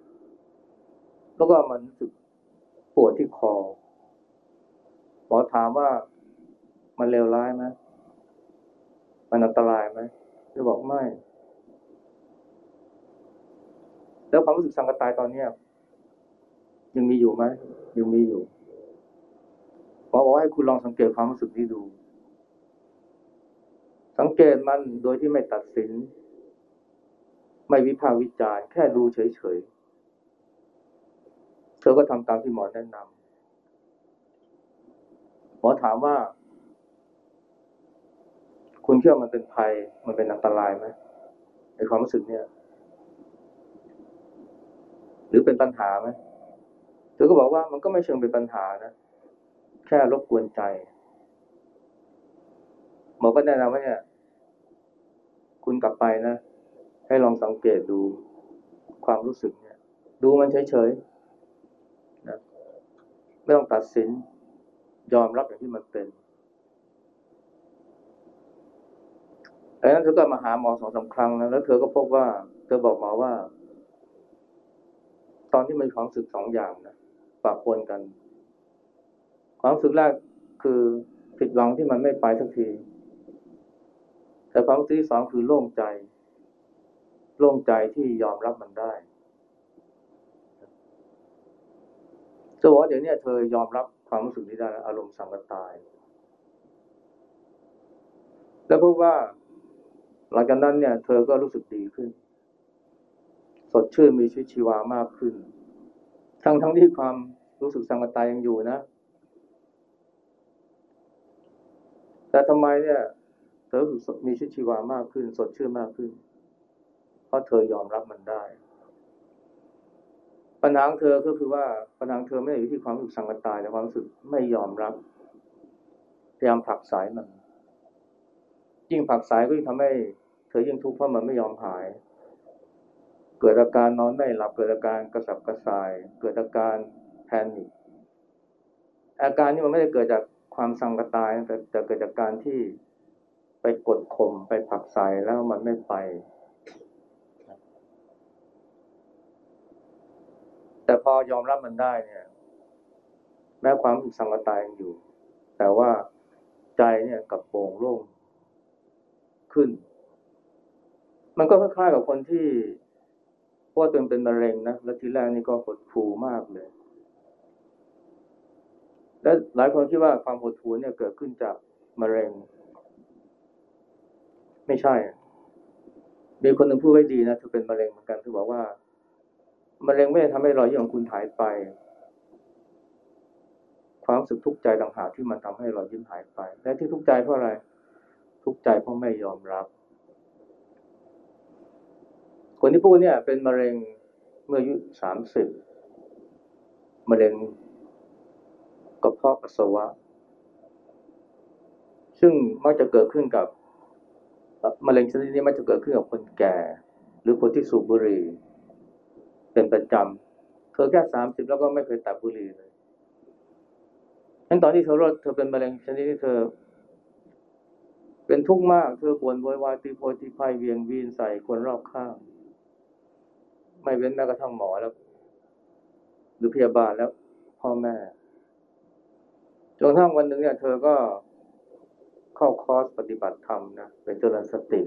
แล้วก็มันรู้สึกปวดที่คอ หมอถามว่ามันเลวร้ายไหมมันอันตรายไหมเธอบอกไม่ แล้วความรู้สึกสังกตายตอนเนี้ยยังมีอยู่ไหมยังมีอยู่หมอบอกให้คุณลองสังเกตความรู้สึกนี้ดู สังเกตมันโดยที่ไม่ตัดสิน ไม่วิพากษ์วิจารณ์แค่ดูเฉยๆเธอก็ทำตามที่หมอแนะนำหมอถามว่า คุณเชื่อมันเป็นภัยมันเป็นอันตรายไหมในความรู้สึกเนี่ย หรือเป็นปัญหาไหมเธอก็บอกว่ามันก็ไม่เชิงเป็นปัญหานะ แค่รบกวนใจหมอก็แนะนำว่าเนี่ย คุณกลับไปนะ ให้ลองสังเกตดูความรู้สึกเนี่ย ดูมันเฉยๆนะไม่ต้องตัดสิน ยอมรับอย่างที่มันเป็นดังนั้นเธอก็มาหาหมอสองสาครั้งนะแล้วเธอก็พบว่า เธอบอกหมอว่า ตอนที่มันความรู้สึกสองอย่างนะปะปนกัน ความรู้สึกแรกคือผิดหวังที่มันไม่ไปสักที แต่ความรู้สึกที่สองคือโล่งใจ โล่งใจที่ยอมรับมันได้จะบอกว่าเดี๋ยวนี้เธอยอมรับความรู้สึกนี้ได้แล้วอารมณ์สังกตาย แล้วพบว่าหลังจากนั้นเนี่ย เธอก็รู้สึกดีขึ้น สดชื่นมีชีวิตชีวามากขึ้น ทั้งทั้งที่ความรู้สึกสังกตายยังอยู่นะ แต่ทำไมเนี่ยเธอรู้สึกมีชีวิตชีวามากขึ้น สดชื่นมากขึ้น เพราะเธอยอมรับมันได้ ปัญหาของเธอก็คือว่าปัญหาเธอไม่ได้อยู่ที่ความรู้สึกสังกตายแต่ความรู้สึกไม่ยอมรับพยายามผลักสายมันยิ่งผลักสายก็ยิ่งทำให้เธอยิ่งทุกข์เพราะมันไม่ยอมหาย เกิดอาการนอนไม่หลับเกิดอาการกระสับกระส่าย เกิดอาการแพนิคอาการนี้มันไม่ได้เกิดจากความสังกตายแต่แต่เกิดจากการที่ไปกดข่มไปผลักใสายแล้วมันไม่ไป แต่พอยอมรับมันได้เนี่ย แม้ความสังกตายยังอยู่ แต่ว่าใจเนี่ยกลับโปร่งโล่งขึ้น มันก็คล้ายๆกับคนที่ พว่าตัวเองเป็นมะเร็งนะ แล้วทีแรกนี่ก็หดหู่มากเลย และหลายคนคิดว่าความหดหู่เนี่ยเกิดขึ้นจากมะเร็ง ไม่ใช่ มีคนหนึ่งพูดไว้ดีนะเธอเป็นมะเร็งเหมือนกันเธอบอกว่ามะเร็งไม่ได้ทำให้รอยยิ้มของคุณหายไป ความรู้สึกทุกข์ใจต่างหากที่มันทำให้รอยยิ้มหายไป และที่ทุกข์ใจเพราะอะไร ทุกข์ใจเพราะไม่ยอมรับ คนที่พูดเนี่ย เป็นมะเร็งเมื่ออายุสามสิบมะเร็งกระเพาะปัสสาวะ ซึ่งมักจะเกิดขึ้นกับมะเร็งชนิดนี้มักจะเกิดขึ้นกับคนแก่ หรือคนที่สูบบุหรี่เป็นประจำเธอแค่สามสิบแล้วก็ไม่เคยตัดบุหรี่เลยทั้งตอนที่เธอรอดเธอเป็นมะเร็งชนิดที่เธอ เป็นทุกข์มาก เธอปวนโวยวายตีโพยตีพายเวียงวีนใส่คนรอบข้าง ไม่เว้นแม้กระทั่งหมอแล้ว หรือพยาบาลแล้วพ่อแม่จนกระทั่งวันหนึ่งเนี่ย เธอก็เข้าคอร์สปฏิบัติธรรมนะเป็นเจริญสติ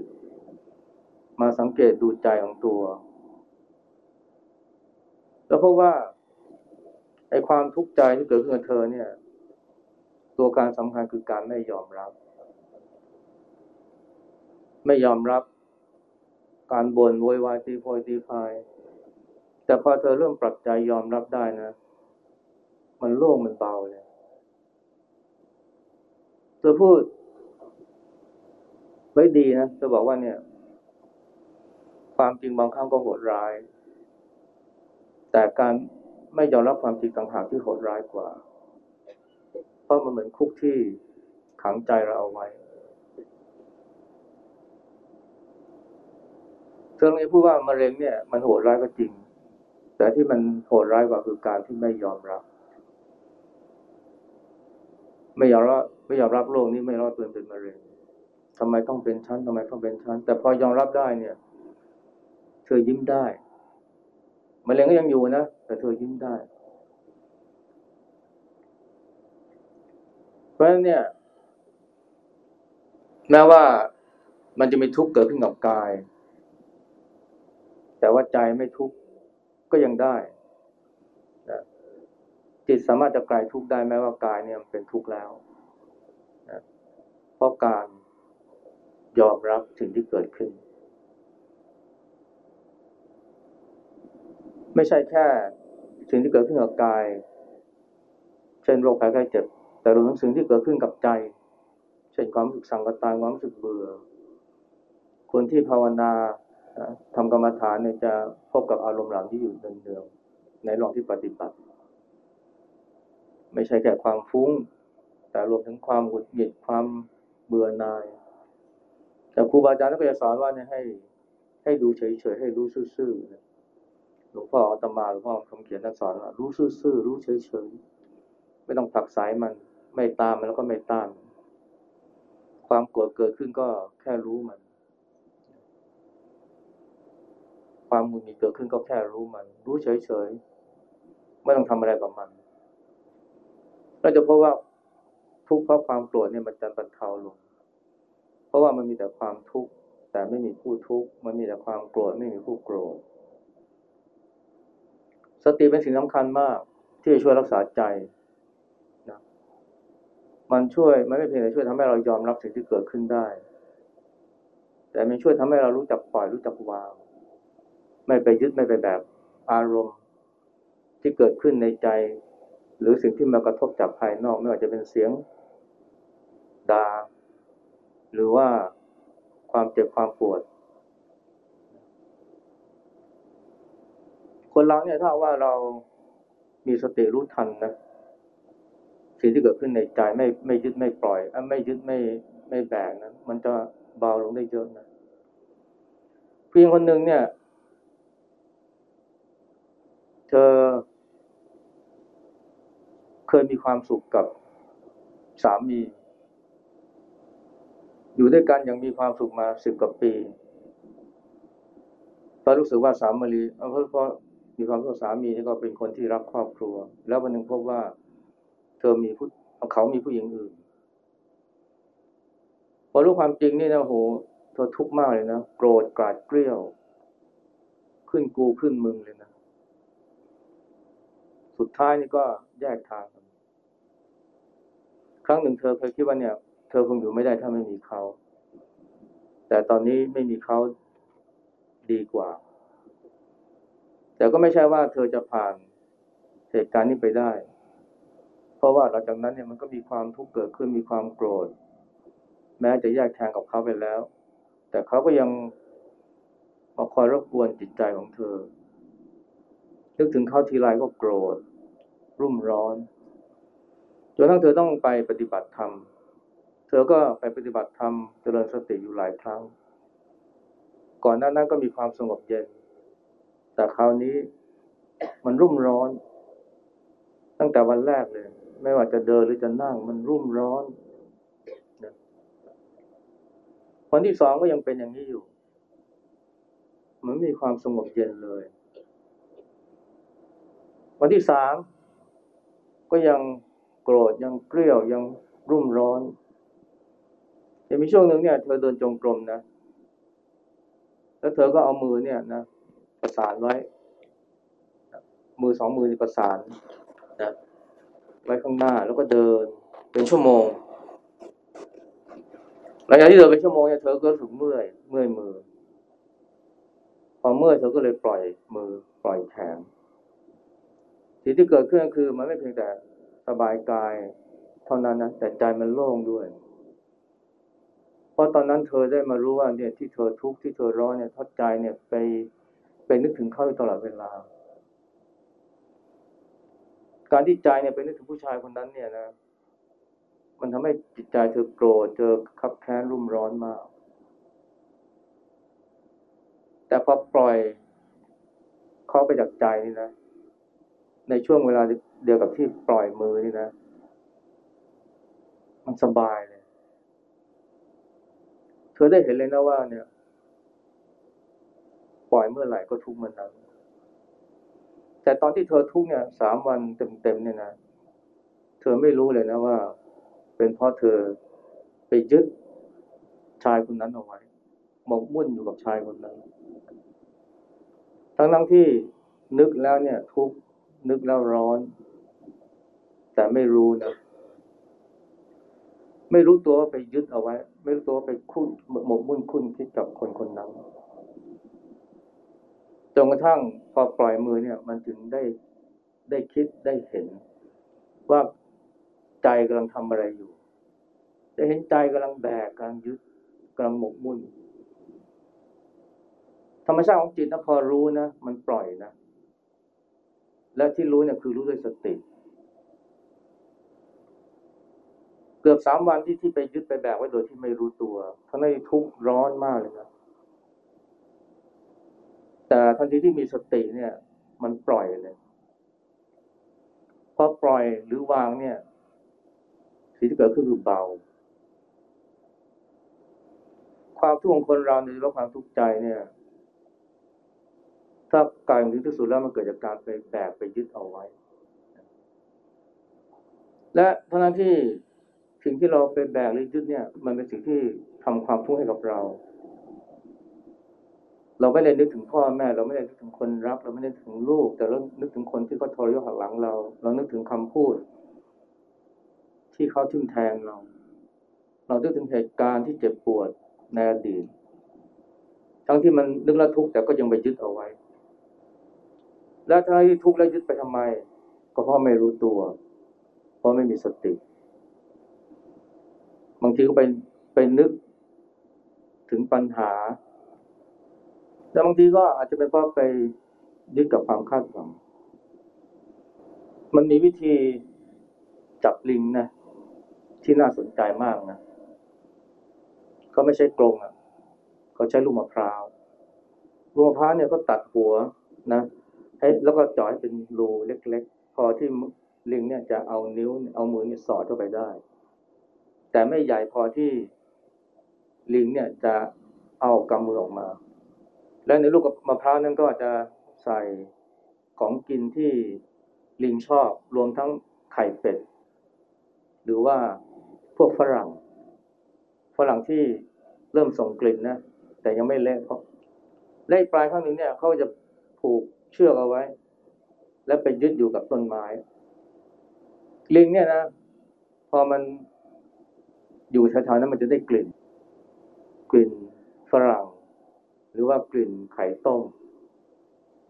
มาสังเกตดูใจของตัว แล้วพบว่าไอ้ความทุกข์ใจที่เกิดขึ้นกับเธอเนี่ย ตัวการสำคัญคือการไม่ยอมรับ ไม่ยอมรับ การบ่นโวยวายตีโพยตีพาย แต่พอเธอเริ่มปรับใจยอมรับได้นะ มันโล่งมันเบาเลยเธอพูดไว้ดีนะเธอบอกว่าเนี่ย ความจริงบางครั้งก็โหดร้าย แต่การไม่ยอมรับความจริงต่างหากที่โหดร้ายกว่า เพราะมันเหมือนคุกที่ขังใจเราเอาไว้เธอเลยพูดว่ามะเร็งเนี่ย มันโหดร้ายก็จริง แต่ที่มันโหดร้ายกว่าคือการที่ไม่ยอมรับ ไม่ยอมรับไม่ยอมรับโรคนี้ไม่รอดตัวเป็นมะเร็งทำไมต้องเป็นชั้นทำไมต้องเป็นชั้น แต่พอยอมรับได้เนี่ย เธอยิ้มได้มะเร็งก็ยังอยู่นะแต่เธอยิ้มได้ เพราะฉะนั้นเนี่ยแม้ว่ามันจะมีทุกข์เกิดขึ้นกับกาย แต่ว่าใจไม่ทุกข์ ก็ยังได้นะจิตสามารถจะกลายทุกข์ได้แม้ว่ากายเนี่ยมันเป็นทุกข์แล้วนะเพราะการยอมรับสิ่งที่เกิดขึ้น ไม่ใช่แค่สิ่งที่เกิดขึ้นกับกาย เช่นโรคภัยไข้เจ็บ แต่รวมถึงสิ่งที่เกิดขึ้นกับใจ เช่นความรู้สึกสังกตายความรู้สึกเบื่อ คนที่ภาวนา ทำกรรมฐานเนี่ยจะพบกับอารมณ์เหล่านี้อยู่เนืองๆในระหว่างที่ปฏิบัติ ไม่ใช่แค่ความฟุ้ง แต่รวมถึงความหงุดหงิดความเบื่อหน่าย แต่ครูบาอาจารย์ก็จะสอนว่าเนี่ยให้ ให้ดูเฉยๆให้รู้ซื่อๆหลวงพ่ออาตมาหลวงพ่อคำเขียนท่านสอนว่ารู้ซื่อๆรู้เฉยๆไม่ต้องผักสายมัน ไม่ตามมันแล้วก็ไม่ต้านความโกรธเกิดขึ้นก็แค่รู้มัน ความมุนีเกิดขึ้นก็แค่รู้มัน รู้เฉยๆ ไม่ต้องทำอะไรกับมัน เราจะพบว่าทุกข์เพราะความโกรธเนี่ยมันจะบรรเทาลง เพราะว่ามันมีแต่ความทุกข์แต่ไม่มีผู้ทุกข์ มันมีแต่ความโกรธไม่มีผู้โกรธ สติเป็นสิ่งสำคัญมาก ที่จะช่วยรักษาใจนะมันช่วยมันไม่เพียงแต่ช่วยทำให้เรายอมรับสิ่งที่เกิดขึ้นได้ แต่มันช่วยทำให้เรารู้จักปล่อยรู้จักวาง ไม่ไปยึดไม่ไปแบบอารมณ์ที่เกิดขึ้นในใจ หรือสิ่งที่มากระทบจากภายนอกไม่ว่าจะเป็นเสียงดา่าหรือว่าความเจ็บความปวด คนเราเนี่ยถ้าว่าเรามีสติรู้ทันนะสิ่งที่เกิดขึ้นในใจไม่ไม่ยึดไม่ปล่อยไม่ยึดไม่ไม่แบกนะมันจะเบาลงได้เยอะนะผู้หญิงคนหนึ่งเนี่ย เธอ เคยมีความสุขกับสามี อยู่ด้วยกันอย่างมีความสุขมาสิบกว่าปีตอรู้สึกว่าสามีเพราะเพราะมีความสุขสามีนี่ก็เป็นคนที่รักครอบครัว แล้ววันหนึ่งพบว่า เธอมีผู้เขามีผู้หญิงอื่นพอรู้ความจริงนี่นะโหเธอทุกข์มากเลยนะโกรธกราดเกลี้ยว ขึ้นกูขึ้นมึงเลยนะ สุดท้ายนี่ก็แยกทางกัน ครั้งหนึ่งเธอเคยคิดว่าเนี่ย เธอคงอยู่ไม่ได้ถ้าไม่มีเขา แต่ตอนนี้ไม่มีเขาดีกว่า แต่ก็ไม่ใช่ว่าเธอจะผ่านเหตุการณ์นี้ไปได้ เพราะว่าหลังจากนั้นเนี่ยมันก็มีความทุกข์เกิดขึ้นมีความโกรธ แม้จะแยกทางกับเขาไปแล้ว แต่เขาก็ยังมาคอยรบกวนจิตใจของเธอนึกถึงเขาทีไรก็โกรธ รุ่มร้อนจนทั้งเธอต้องไปปฏิบัติธรรม เธอก็ไปปฏิบัติธรรมเจริญสติอยู่หลายครั้ง ก่อนหน้านั้นก็มีความสงบเย็น แต่คราวนี้มันรุ่มร้อน ตั้งแต่วันแรกเลย ไม่ว่าจะเดินหรือจะนั่ง มันรุ่มร้อนวันที่สองก็ยังเป็นอย่างนี้อยู่มันมีความสงบเย็นเลย วันที่สาม ก็ยังโกรธยังเกลี้ยวยังรุ่มร้อนจะมีช่วงหนึ่งเนี่ยเธอเดินจงกรมนะ แล้วเธอก็เอามือเนี่ยนะประสานไว้ มือสองมือประสานนะไว้ข้างหน้าแล้วก็เดินเป็นชั่วโมงหลังจากที่เดินไปชั่วโมงเนี่ยเธอก็รู้สึกเมื่อยเมื่อยมือ พอเมื่อยเธอก็เลยปล่อยมือปล่อยแขน สิ่งที่เกิดขึ้นคือมันไม่เพียงแต่สบายกายเท่านั้นนะแต่ใจมันโล่งด้วย เพราะตอนนั้นเธอได้มารู้ว่าเนี่ยที่เธอทุกข์ที่เธอร้อนเนี่ยทัดใจเนี่ยไปไปนึกถึงเขาตลอดเวลา การที่ใจเนี่ยไปนึกถึงผู้ชายคนนั้นเนี่ยนะมันทำให้จิตใจเธอโกรธเจอขับแค้นรุ่มร้อนมาก แต่พอปล่อยเขาไปจากใจนี่นะ ในช่วงเวลาเดียวกับที่ปล่อยมือนี่นะ มันสบายเลย เธอได้เห็นเลยนะว่าเนี่ย ปล่อยเมื่อไหร่ก็ทุกเมื่อนั้น แต่ตอนที่เธอทุกเนี่ยสามวันเต็มๆเนี่ยนะ เธอไม่รู้เลยนะว่า เป็นเพราะเธอไปยึดชายคนนั้นเอาไว้หมกมุ่นอยู่กับชายคนนั้น ทั้งทั้งที่นึกแล้วเนี่ย ทุก นึกแล้วร้อน แต่ไม่รู้นะ ไม่รู้ตัวว่าไปยึดเอาไว้ ไม่รู้ตัวว่าไปคุ้นหมกมุ่นคุ้นคิดกับคนคนนั้นจนกระทั่งพอปล่อยมือเนี่ย มันถึงได้ได้คิดได้เห็น ว่าใจกำลังทำอะไรอยู่จะเห็นใจกำลังแบกกำลังยึดกำลังหมกมุ่น ธรรมชาติของจิตนะพอรู้นะ มันปล่อยนะ และที่รู้เนี่ยคือรู้ด้วยสติ เกือบสามวันที่ที่ไปยึดไปแบกไว้โดยที่ไม่รู้ตัวทั้งในทุกข์ร้อนมากเลยนะแต่ทันทีที่มีสติเนี่ย มันปล่อยเลยพอปล่อยหรือวางเนี่ยสิ่งที่เกิดขึ้นคือเบา ความทุกข์ของคนเราในโลกความทุกข์ใจเนี่ย ถ้ากายถึงที่สุดแล้วมันเกิดจากการไปแบกไปยึดเอาไว้ และทั้งนั้นที่สิ่งที่เราไปแบกหรือยึดเนี่ย มันเป็นสิ่งที่ทำความทุกข์ให้กับเรา เราไม่ได้นึกถึงพ่อแม่ เราไม่ได้นึกถึงคนรัก เราไม่ได้นึกถึงลูก แต่เรานึกถึงคนที่เขาทรยศหักหลังเรา เรานึกถึงคำพูด ที่เขาทิ่มแทงเรา เรานึกถึงเหตุการณ์ที่เจ็บปวดในอดีตทั้งที่มันนึกล้วทุกข์แต่ก็ยังไปยึดเอาไว้ แล้วถ้าที่ทุกข์แล้วยึดไปทำไม ก็เพราะไม่รู้ตัว เพราะไม่มีสติ บางทีก็ไปไปนึกถึงปัญหา แต่บางทีก็อาจจะเป็นเพราะไปยึดกับความคาดหวัง มันมีวิธีจับลิงนะ ที่น่าสนใจมากนะเขาไม่ใช่กรงอะ เขาใช้ลูกมะพร้าว ลูกมะพร้าวเนี่ยก็ตัดหัวนะ ให้แล้วก็เจ่อยเป็นรูเล็ก ๆ พอที่ลิงเนี่ยจะเอานิ้วเอามือเนี่ยสอดเข้าไปได้ แต่ไม่ใหญ่พอที่ลิงเนี่ยจะเอากำมือออกมา และในลูกมะพร้าวนั้นก็จะใส่ของกินที่ลิงชอบรวมทั้งไข่เป็ด หรือว่าพวกฝรั่ง ฝรั่งที่เริ่มส่งกลิ่นนะแต่ยังไม่เละเพราะและปลายข้างหนึ่งเนี่ยเขาจะผูก เชือกเอาไว้ แล้วไปยึดอยู่กับต้นไม้ ลิงเนี่ยนะ พอมันอยู่แถวๆนั้นมันจะได้กลิ่น กลิ่นฝรั่ง หรือว่ากลิ่นไข่ต้ม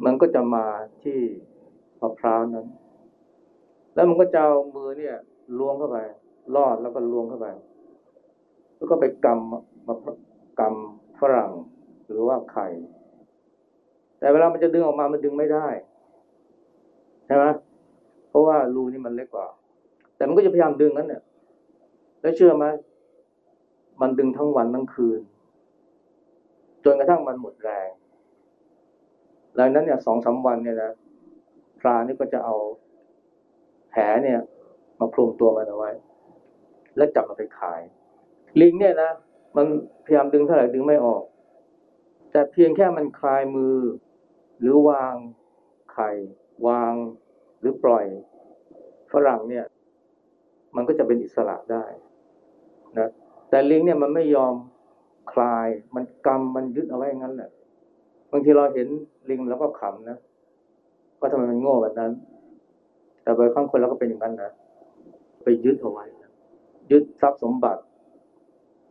มันก็จะมาที่มะพร้าวนั้น แล้วมันก็จะเอามือเนี่ยล้วงเข้าไปลอดแล้วก็ล้วงเข้าไป แล้วก็ไปกำมะพร้ากำฝรั่ง หรือว่าไข่ แต่เวลามันจะดึงออกมามันดึงไม่ได้ใช่ไหมเพราะว่ารูนี่มันเล็กกว่า แต่มันก็จะพยายามดึงนั้นเนี่ยแล้วเชื่อไหมมันดึงทั้งวันทั้งคืน จนกระทั่งมันหมดแรงหลังนั้นเนี่ยสองสามวันเนี่ยนะพรานี่ก็จะเอาแผลเนี่ย มาคลุมตัวมันเอาไว้ แล้วจับมันไปขาย ลิงเนี่ยนะมันพยายามดึงเท่าไหร่ดึงไม่ออก แต่เพียงแค่มันคลายมือ หรือวางไข่วางหรือปล่อยฝรั่งเนี่ย มันก็จะเป็นอิสระได้นะแต่ลิงเนี่ยมันไม่ยอมคลาย มันกำมันยึดเอาไว้อย่างนั้นแหละบางทีเราเห็นลิงแล้วก็ขำนะว่าทำไมมันโง่แบบนั้น แต่บางครั้งคนเราก็เป็นอย่างนั้นนะไปยึดเอาไว้นะยึดทรัพย์สมบัติ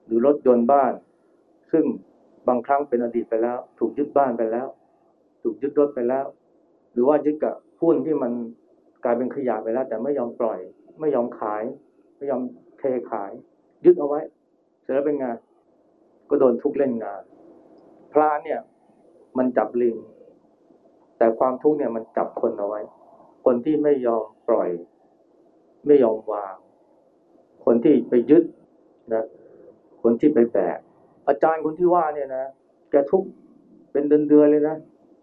หรือรถยนต์บ้าน ซึ่งบางครั้งเป็นอดีตไปแล้ว ถูกยึดบ้านไปแล้ว ถูกยึดรถไปแล้ว หรือว่ายึดกับหุ้นที่มันกลายเป็นขยะไปแล้ว แต่ไม่ยอมปล่อย ไม่ยอมขาย ไม่ยอมเทขาย ยึดเอาไว้ เสร็จแล้วเป็นไงก็โดนทุกเล่นงาน พระเนี่ย มันจับลิง แต่ความทุกข์เนี่ยมันจับคนเอาไว้ คนที่ไม่ยอมปล่อย ไม่ยอมวาง คนที่ไปยึดนะคนที่ไปแบกอาจารย์คนที่ว่าเนี่ยนะแกทุกเป็นเดือนๆเลยนะ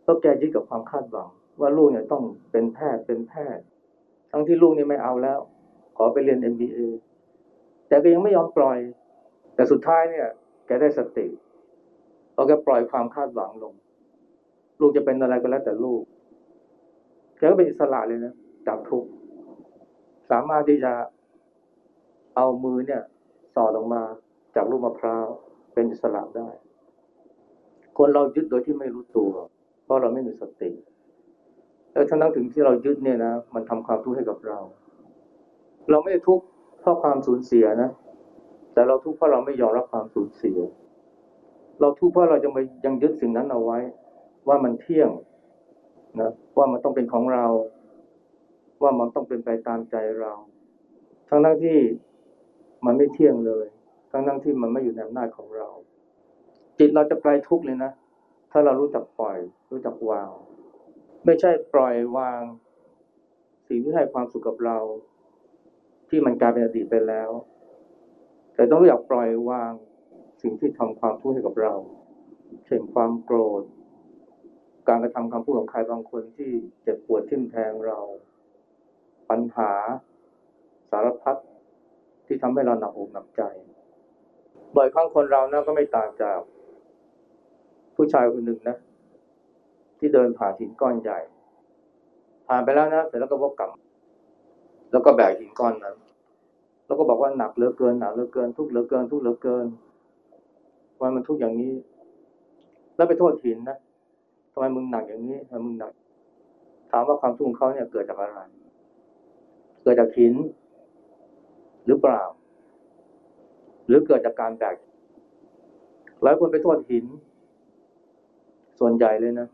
เพราะแกยึดกับความคาดหวัง ว่าลูกเนี่ยต้องเป็นแพทย์เป็นแพทย์ ทั้งที่ลูกเนี่ยไม่เอาแล้ว ขอไปเรียน MBA แต่ก็ยังไม่ยอมปล่อย แต่สุดท้ายเนี่ย แกได้สติพอแกปล่อยความคาดหวังลง ลูกจะเป็นอะไรก็แล้วแต่ลูกแกก็เป็นอิสระเลยนะจากทุกสามารถที่จะเอามือเนี่ย สอดออกมาจากลูกมะพร้าวเป็นอิสระได้ คนเรายึดโดยที่ไม่รู้ตัว เพราะเราไม่มีสติ แล้วทั้งนั้นถึงที่เรายึดเนี่ยนะมันทำความทุกข์ให้กับเรา เราไม่ได้ทุกข์เพราะความสูญเสียนะ แต่เราทุกข์เพราะเราไม่ยอมรับความสูญเสีย เราทุกข์เพราะเราจะมายังยึดสิ่งนั้นเอาไว้ ว่ามันเที่ยงนะว่ามันต้องเป็นของเรา ว่ามันต้องเป็นไปตามใจเรา ทั้งทั้งที่มันไม่เที่ยงเลย ทั้งทั้งที่มันไม่อยู่ในอำนาจของเรา จิตเราจะไกลทุกข์เลยนะ ถ้าเรารู้จักปล่อย รู้จักวาง ไม่ใช่ปล่อยวาง สิ่งที่ให้ความสุขกับเรา ที่มันกลายเป็นอดีตไปแล้ว แต่ต้องรู้จักปล่อยวางสิ่งที่ทำความทุกข์ให้กับเรา เช่นความโกรธ การกระทำคำพูดของใครบางคนที่เจ็บปวดทิ่มแทงเรา ปัญหาสารพัดที่ทำให้เราหนักอกหนักใจ บ่อยครั้งคนเรานะก็ไม่ต่างจาก ผู้ชายคนหนึ่งนะ ที่เดินผ่านหินก้อนใหญ่ ผ่านไปแล้วนะเสร็จแล้วก็วกกลับ แล้วก็แบกหินก้อนนั้น แล้วก็บอกว่าหนักเหลือเกินหนักเหลือเกิน ทุกเหลือเกิน ทุกเหลือเกินทำไมมันทุกอย่างนี้ แล้วไปโทษหินนะทำไมมึงหนักอย่างนี้ทำไมมึงหนัก ถามว่าความทุกข์ของเขาเนี่ยเกิดจากอะไร เกิดจากหิน หรือเปล่า หรือเกิดจากการแบกหลายคนไปโทษหิน ส่วนใหญ่เลยนะ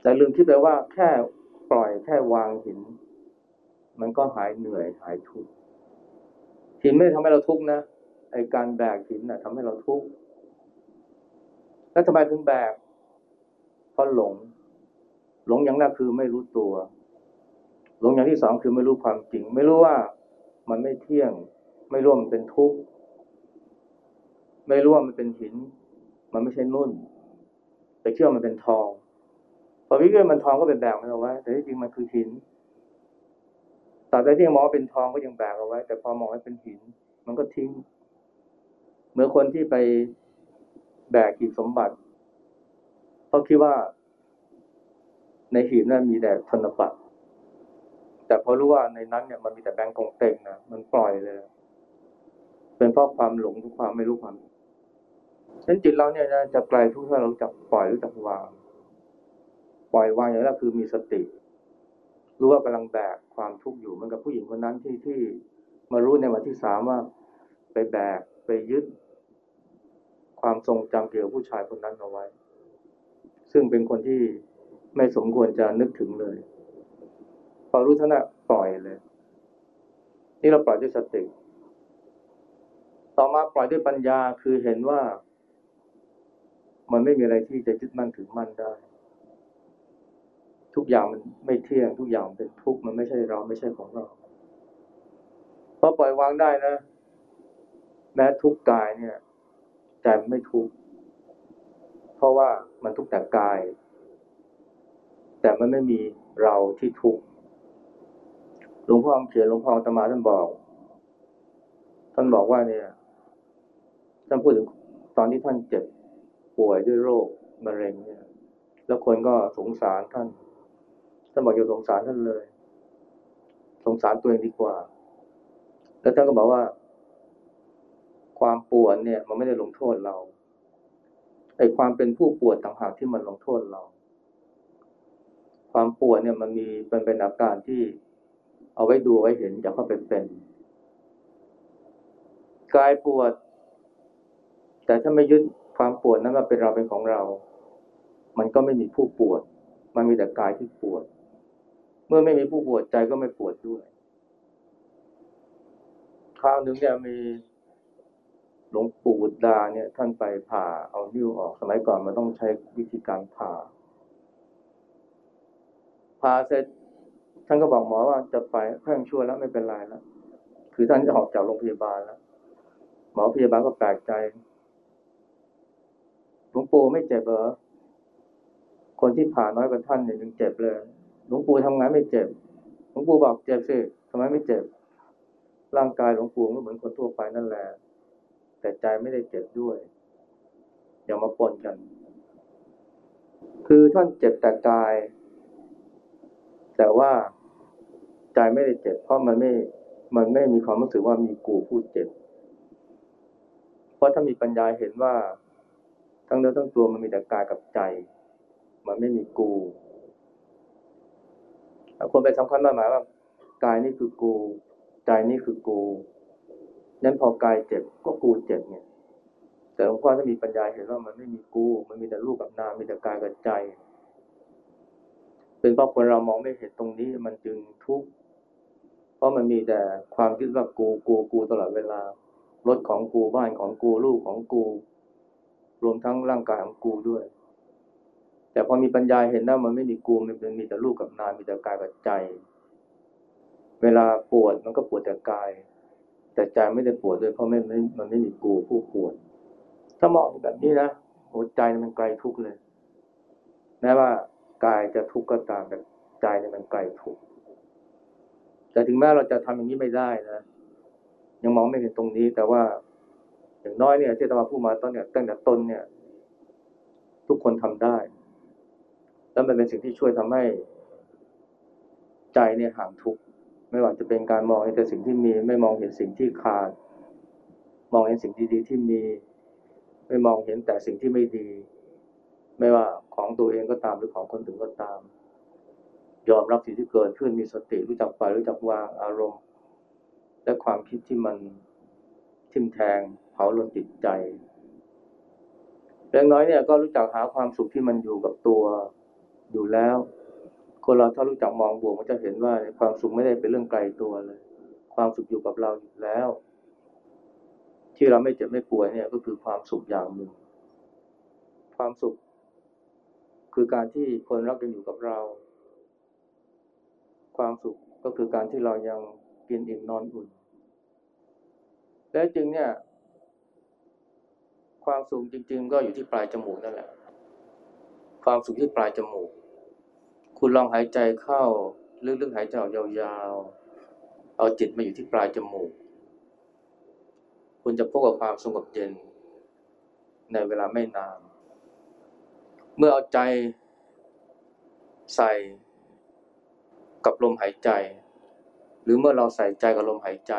แต่ลืมคิดไปว่าแค่ปล่อยแค่วางหิน มันก็หายเหนื่อยหายทุกข์หินไม่ได้ทำให้เราทุกข์นะไอการแบกหินนะ่ะทำให้เราทุกข์แล้วทำไมถึงแบกเพราะหลง หลงอย่างแรกคือไม่รู้ตัว หลงอย่างที่สองคือไม่รู้ความจริง ไม่รู้ว่ามันไม่เที่ยง ไม่รู้ว่ามันเป็นทุกข์ไม่รู้ว่ามันเป็นหิน มันไม่ใช่นุ่น ไปเชื่อมันเป็นทอง พอวิเวมันทองก็เป็นแบกมันเอาไว้ แต่ที่จริงมันคือหินแต่ใดที่มองว่าเป็นทองก็ยังแบกเอาไว้ แต่พอมองว่าเป็นหิน มันก็ทิ้ง เมื่อคนที่ไปแบกหีบสมบัติเพราะคิดว่า ในหีบนั้นมีแต่ธนบัตรแต่พอรู้ว่าในนั้นเนี่ยมันมีแต่แบงก์กงเต็งนะมันปล่อยเลย เป็นเพราะความหลงทุกความไม่รู้ความ นั้นจิตเราเนี่ยนะจะไกลทุกข์ถ้าเราจักปล่อยรู้จักวาง ปล่อยวางอย่างแรกคือมีสติ รู้ว่ากำลังแบกความทุกข์อยู่เหมือนกับผู้หญิงคนนั้นที่ที่มารู้ในวันที่สามว่าไปแบกไปยึด ความทรงจำเกี่ยวกับผู้ชายคนนั้นเอาไว้ ซึ่งเป็นคนที่ไม่สมควรจะนึกถึงเลย พอรู้ท่านะปล่อยเลย นี่เราปล่อยด้วยสติ ต่อมาปล่อยด้วยปัญญาคือเห็นว่า มันไม่มีอะไรที่จะยึดมั่นถือมั่นได้ ทุกอย่างมันไม่เที่ยง ทุกอย่างเป็นทุกข์มันไม่ใช่เราไม่ใช่ของเราพอปล่อยวางได้นะ แม้ทุกกายเนี่ยใจมันไม่ทุกข์เพราะว่ามันทุกข์แต่กาย แต่มันไม่มีเราที่ทุกข์หลวงพ่อเขียนหลวงพ่อตมาท่านบอก ท่านบอกว่าเนี่ยท่านพูดถึงตอนที่ท่านเจ็บ ป่วยด้วยโรคมะเร็งเนี่ย แล้วคนก็สงสารท่านท่านบอกอย่าสงสารท่านเลย สงสารตัวเองดีกว่า แล้วท่านก็บอกว่า ความปวดเนี่ย มันไม่ได้ลงโทษเราไอ้ความเป็นผู้ปวดต่างหากที่มันลงโทษเรา ความปวดเนี่ยมันมีเป็นเป็นอาการที่เอาไว้ดูไว้เห็นอย่าเข้าไปเป็นกายปวด แต่ถ้าไม่ยึด ความปวดนั้นมาเป็นเราเป็นของเรา มันก็ไม่มีผู้ปวด มันมีแต่กายที่ปวด เมื่อไม่มีผู้ปวดใจก็ไม่ปวดด้วย คราวหนึ่งเนี่ยมีหลวงปู่บุตรดาเนี่ย ท่านไปผ่าเอานิ้วออกสมัยก่อนมันต้องใช้วิธีการผ่าผ่าเสร็จท่านก็บอกหมอว่าจะไปเพิ่งช่วยแล้วไม่เป็นไรแล้ว คือท่านจะออกจากโรงพยาบาลแล้ว หมอพยาบาลก็แปลกใจ หลวงปู่ไม่เจ็บเหรอ คนที่ผ่าน้อยกว่าท่านเนี่ยยังเจ็บเลย หลวงปู่ทำงานไม่เจ็บ หลวงปู่บอกเจ็บสิทำไมไม่เจ็บ ร่างกายหลวงปู่ก็เหมือนคนทั่วไปนั่นแหละ แต่ใจไม่ได้เจ็บด้วย อย่ามาปนกัน คือท่านเจ็บแต่กาย แต่ว่าใจไม่ได้เจ็บ เพราะมันไม่ มันไม่มีความรู้สึกว่ามีกูพูดเจ็บ เพราะถ้ามีปัญญาเห็นว่า ทั้งเนื้อทั้งตัวมันมีแต่กายกับใจ มันไม่มีกูคนไปสำคัญมากหมายว่ากายนี่คือกู ใจนี่คือกู นั้นพอกายเจ็บก็กูเจ็บเนี่ย แต่หลวงพ่อถ้ามีปัญญาเห็นว่ามันไม่มีกู มันมีแต่รูปกับนามมีแต่กายกับใจ เป็นเพราะคนเรามองไม่เห็นตรงนี้มันจึงทุกข์เพราะมันมีแต่ความคิดว่ากูกูกูตลอดเวลารถของกูบ้านของกูลูกของกู รวมทั้งร่างกายของกูด้วย แต่พอมีปัญญาเห็นว่ามันไม่มีกูมันเป็นมีแต่รูปกับนามมีแต่กายกับใจ เวลาปวดมันก็ปวดแต่กาย แต่ใจไม่ได้ปวดด้วยเพราะไม่ไม่มันไม่มีกูผู้ปวด ถ้ามองแบบนี้นะหัวใจมันไกลทุกเลย แม้ว่ากายจะทุกข์ก็ตามแต่ใจมันไกลทุกข์แต่ถึงแม้เราจะทำอย่างนี้ไม่ได้นะยังมองไม่เห็นตรงนี้แต่ว่า อย่างน้อยเนี่ยที่ตมาพูดมาตอนเนี่ยตั้งแต่ต้นเนี่ย ทุกคนทำได้ แล้วมันเป็นสิ่งที่ช่วยทำให้ ใจเนี่ยห่างทุกข์ไม่ว่าจะเป็นการมองเห็นแต่สิ่งที่มี ไม่มองเห็นสิ่งที่ขาด มองเห็นสิ่งดีๆที่มี ไม่มองเห็นแต่สิ่งที่ไม่ดี ไม่ว่าของตัวเองก็ตามหรือของคนอื่นก็ตามยอมรับสิ่งที่เกิดขึ้นมีสติรู้จักปล่อยรู้จักวางอารมณ์ และความคิดที่มัน ทิมแทง เผาลนจิตใจอย่างน้อยเนี่ยก็รู้จักหาความสุขที่มันอยู่กับตัวอยู่แล้ว คนเราถ้ารู้จักมองบวกมันจะเห็นว่าความสุขไม่ได้เป็นเรื่องไกลตัวเลย ความสุขอยู่กับเราอยู่แล้ว ที่เราไม่เจ็บไม่ป่วยเนี่ยก็คือความสุขอย่างหนึ่ง ความสุข คือการที่คนรักยังอยู่กับเรา ความสุขก็คือการที่เรายังกินอิ่มนอนอุ่น และจึงเนี่ย ความสุขจริง ๆ ก็อยู่ที่ปลายจมูกนั่นแหละ ความสุขที่ปลายจมูก คุณลองหายใจเข้าลึกๆหายใจออกยาวๆ เอาจิตมาอยู่ที่ปลายจมูก คุณจะพบกับความสงบเย็น ในเวลาไม่นาน เมื่อเอาใจใส่กับลมหายใจ หรือเมื่อเราใส่ใจกับลมหายใจ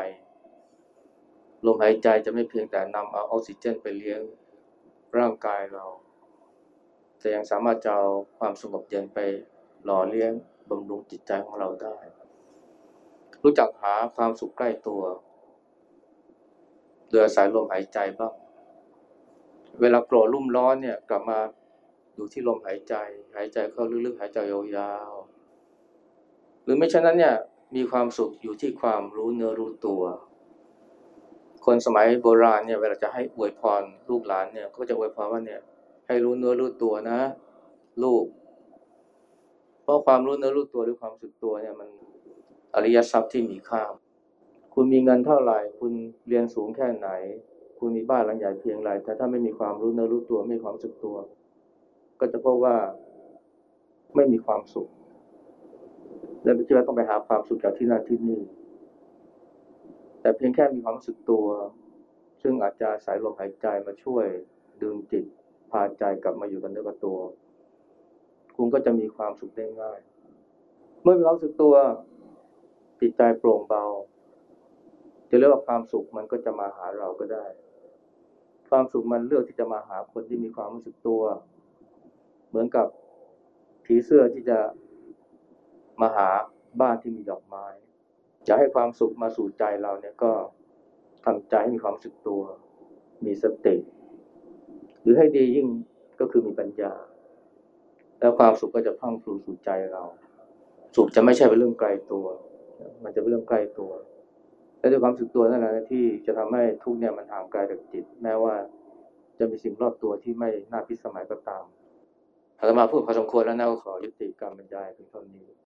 ลมหายใจจะไม่เพียงแต่นำเอาออกซิเจนไปเลี้ยงร่างกายเรา แต่ยังสามารถจะเอาความสงบเย็นไปหล่อเลี้ยงบำรุงจิตใจของเราได้ รู้จักหาความสุขใกล้ตัวโดยอาศัยลมหายใจบ้าง เวลาโกรธรุ่มร้อนเนี่ยกลับมาดูที่ลมหายใจ หายใจเข้าลึกๆหายใจยาวๆหรือไม่เช่นนั้นเนี่ยมีความสุขอยู่ที่ความรู้เนื้อรู้ตัว คนสมัยโบราณเนี่ยเวลาจะให้อวยพรลูกหลานเนี่ยก็จะอวยพรว่าเนี่ย ให้รู้เนื้อรู้ตัวนะ ลูก เพราะความรู้เนื้อรู้ตัวหรือความสึกตัวเนี่ยมันอริยทรัพย์ที่มีค่าคุณมีเงินเท่าไหร่ คุณเรียนสูงแค่ไหน คุณมีบ้านหลังใหญ่เพียงไรแต่ถ้าไม่มีความรู้เนื้อรู้ตัวไม่มีความสึกตัว ก็จะพบว่าไม่มีความสุข และไม่ใช่ว่าต้องไปหาความสุขจากที่นั่นที่นี่ แต่เพียงแค่มีความรู้สึกตัว ซึ่งอาจจะสายลมหายใจมาช่วยดึงจิตพาใจกลับมาอยู่กับเนื้อกับตัว คุณก็จะมีความสุขได้ง่าย เมื่อมีความรู้สึกตัวจิตใจโปร่งเบา จะเรียกว่าความสุขมันก็จะมาหาเราก็ได้ ความสุขมันเลือกที่จะมาหาคนที่มีความรู้สึกตัว เหมือนกับผีเสื้อที่จะมาหาบ้านที่มีดอกไม้ จะให้ความสุขมาสู่ใจเราเนี่ยก็ทำใจให้มีความรู้สึกตัว มีสติหรือให้ดียิ่งก็คือมีปัญญา แล้วความสุขก็จะพังพรูสู่ใจเรา สุขจะไม่ใช่เป็นเรื่องไกลตัว มันจะเป็นเรื่องใกล้ตัว และด้วยความสึกตัวนั่นแหละที่จะทำให้ทุกเนี่ยมันห่างไกลจากจิต แม้ว่าจะมีสิ่งรอบตัวที่ไม่น่าพิสมัยก็ตามอาตมาพูดพอสมควรแล้วนะก็ขอยุติการบรรยายเพียงเท่านี้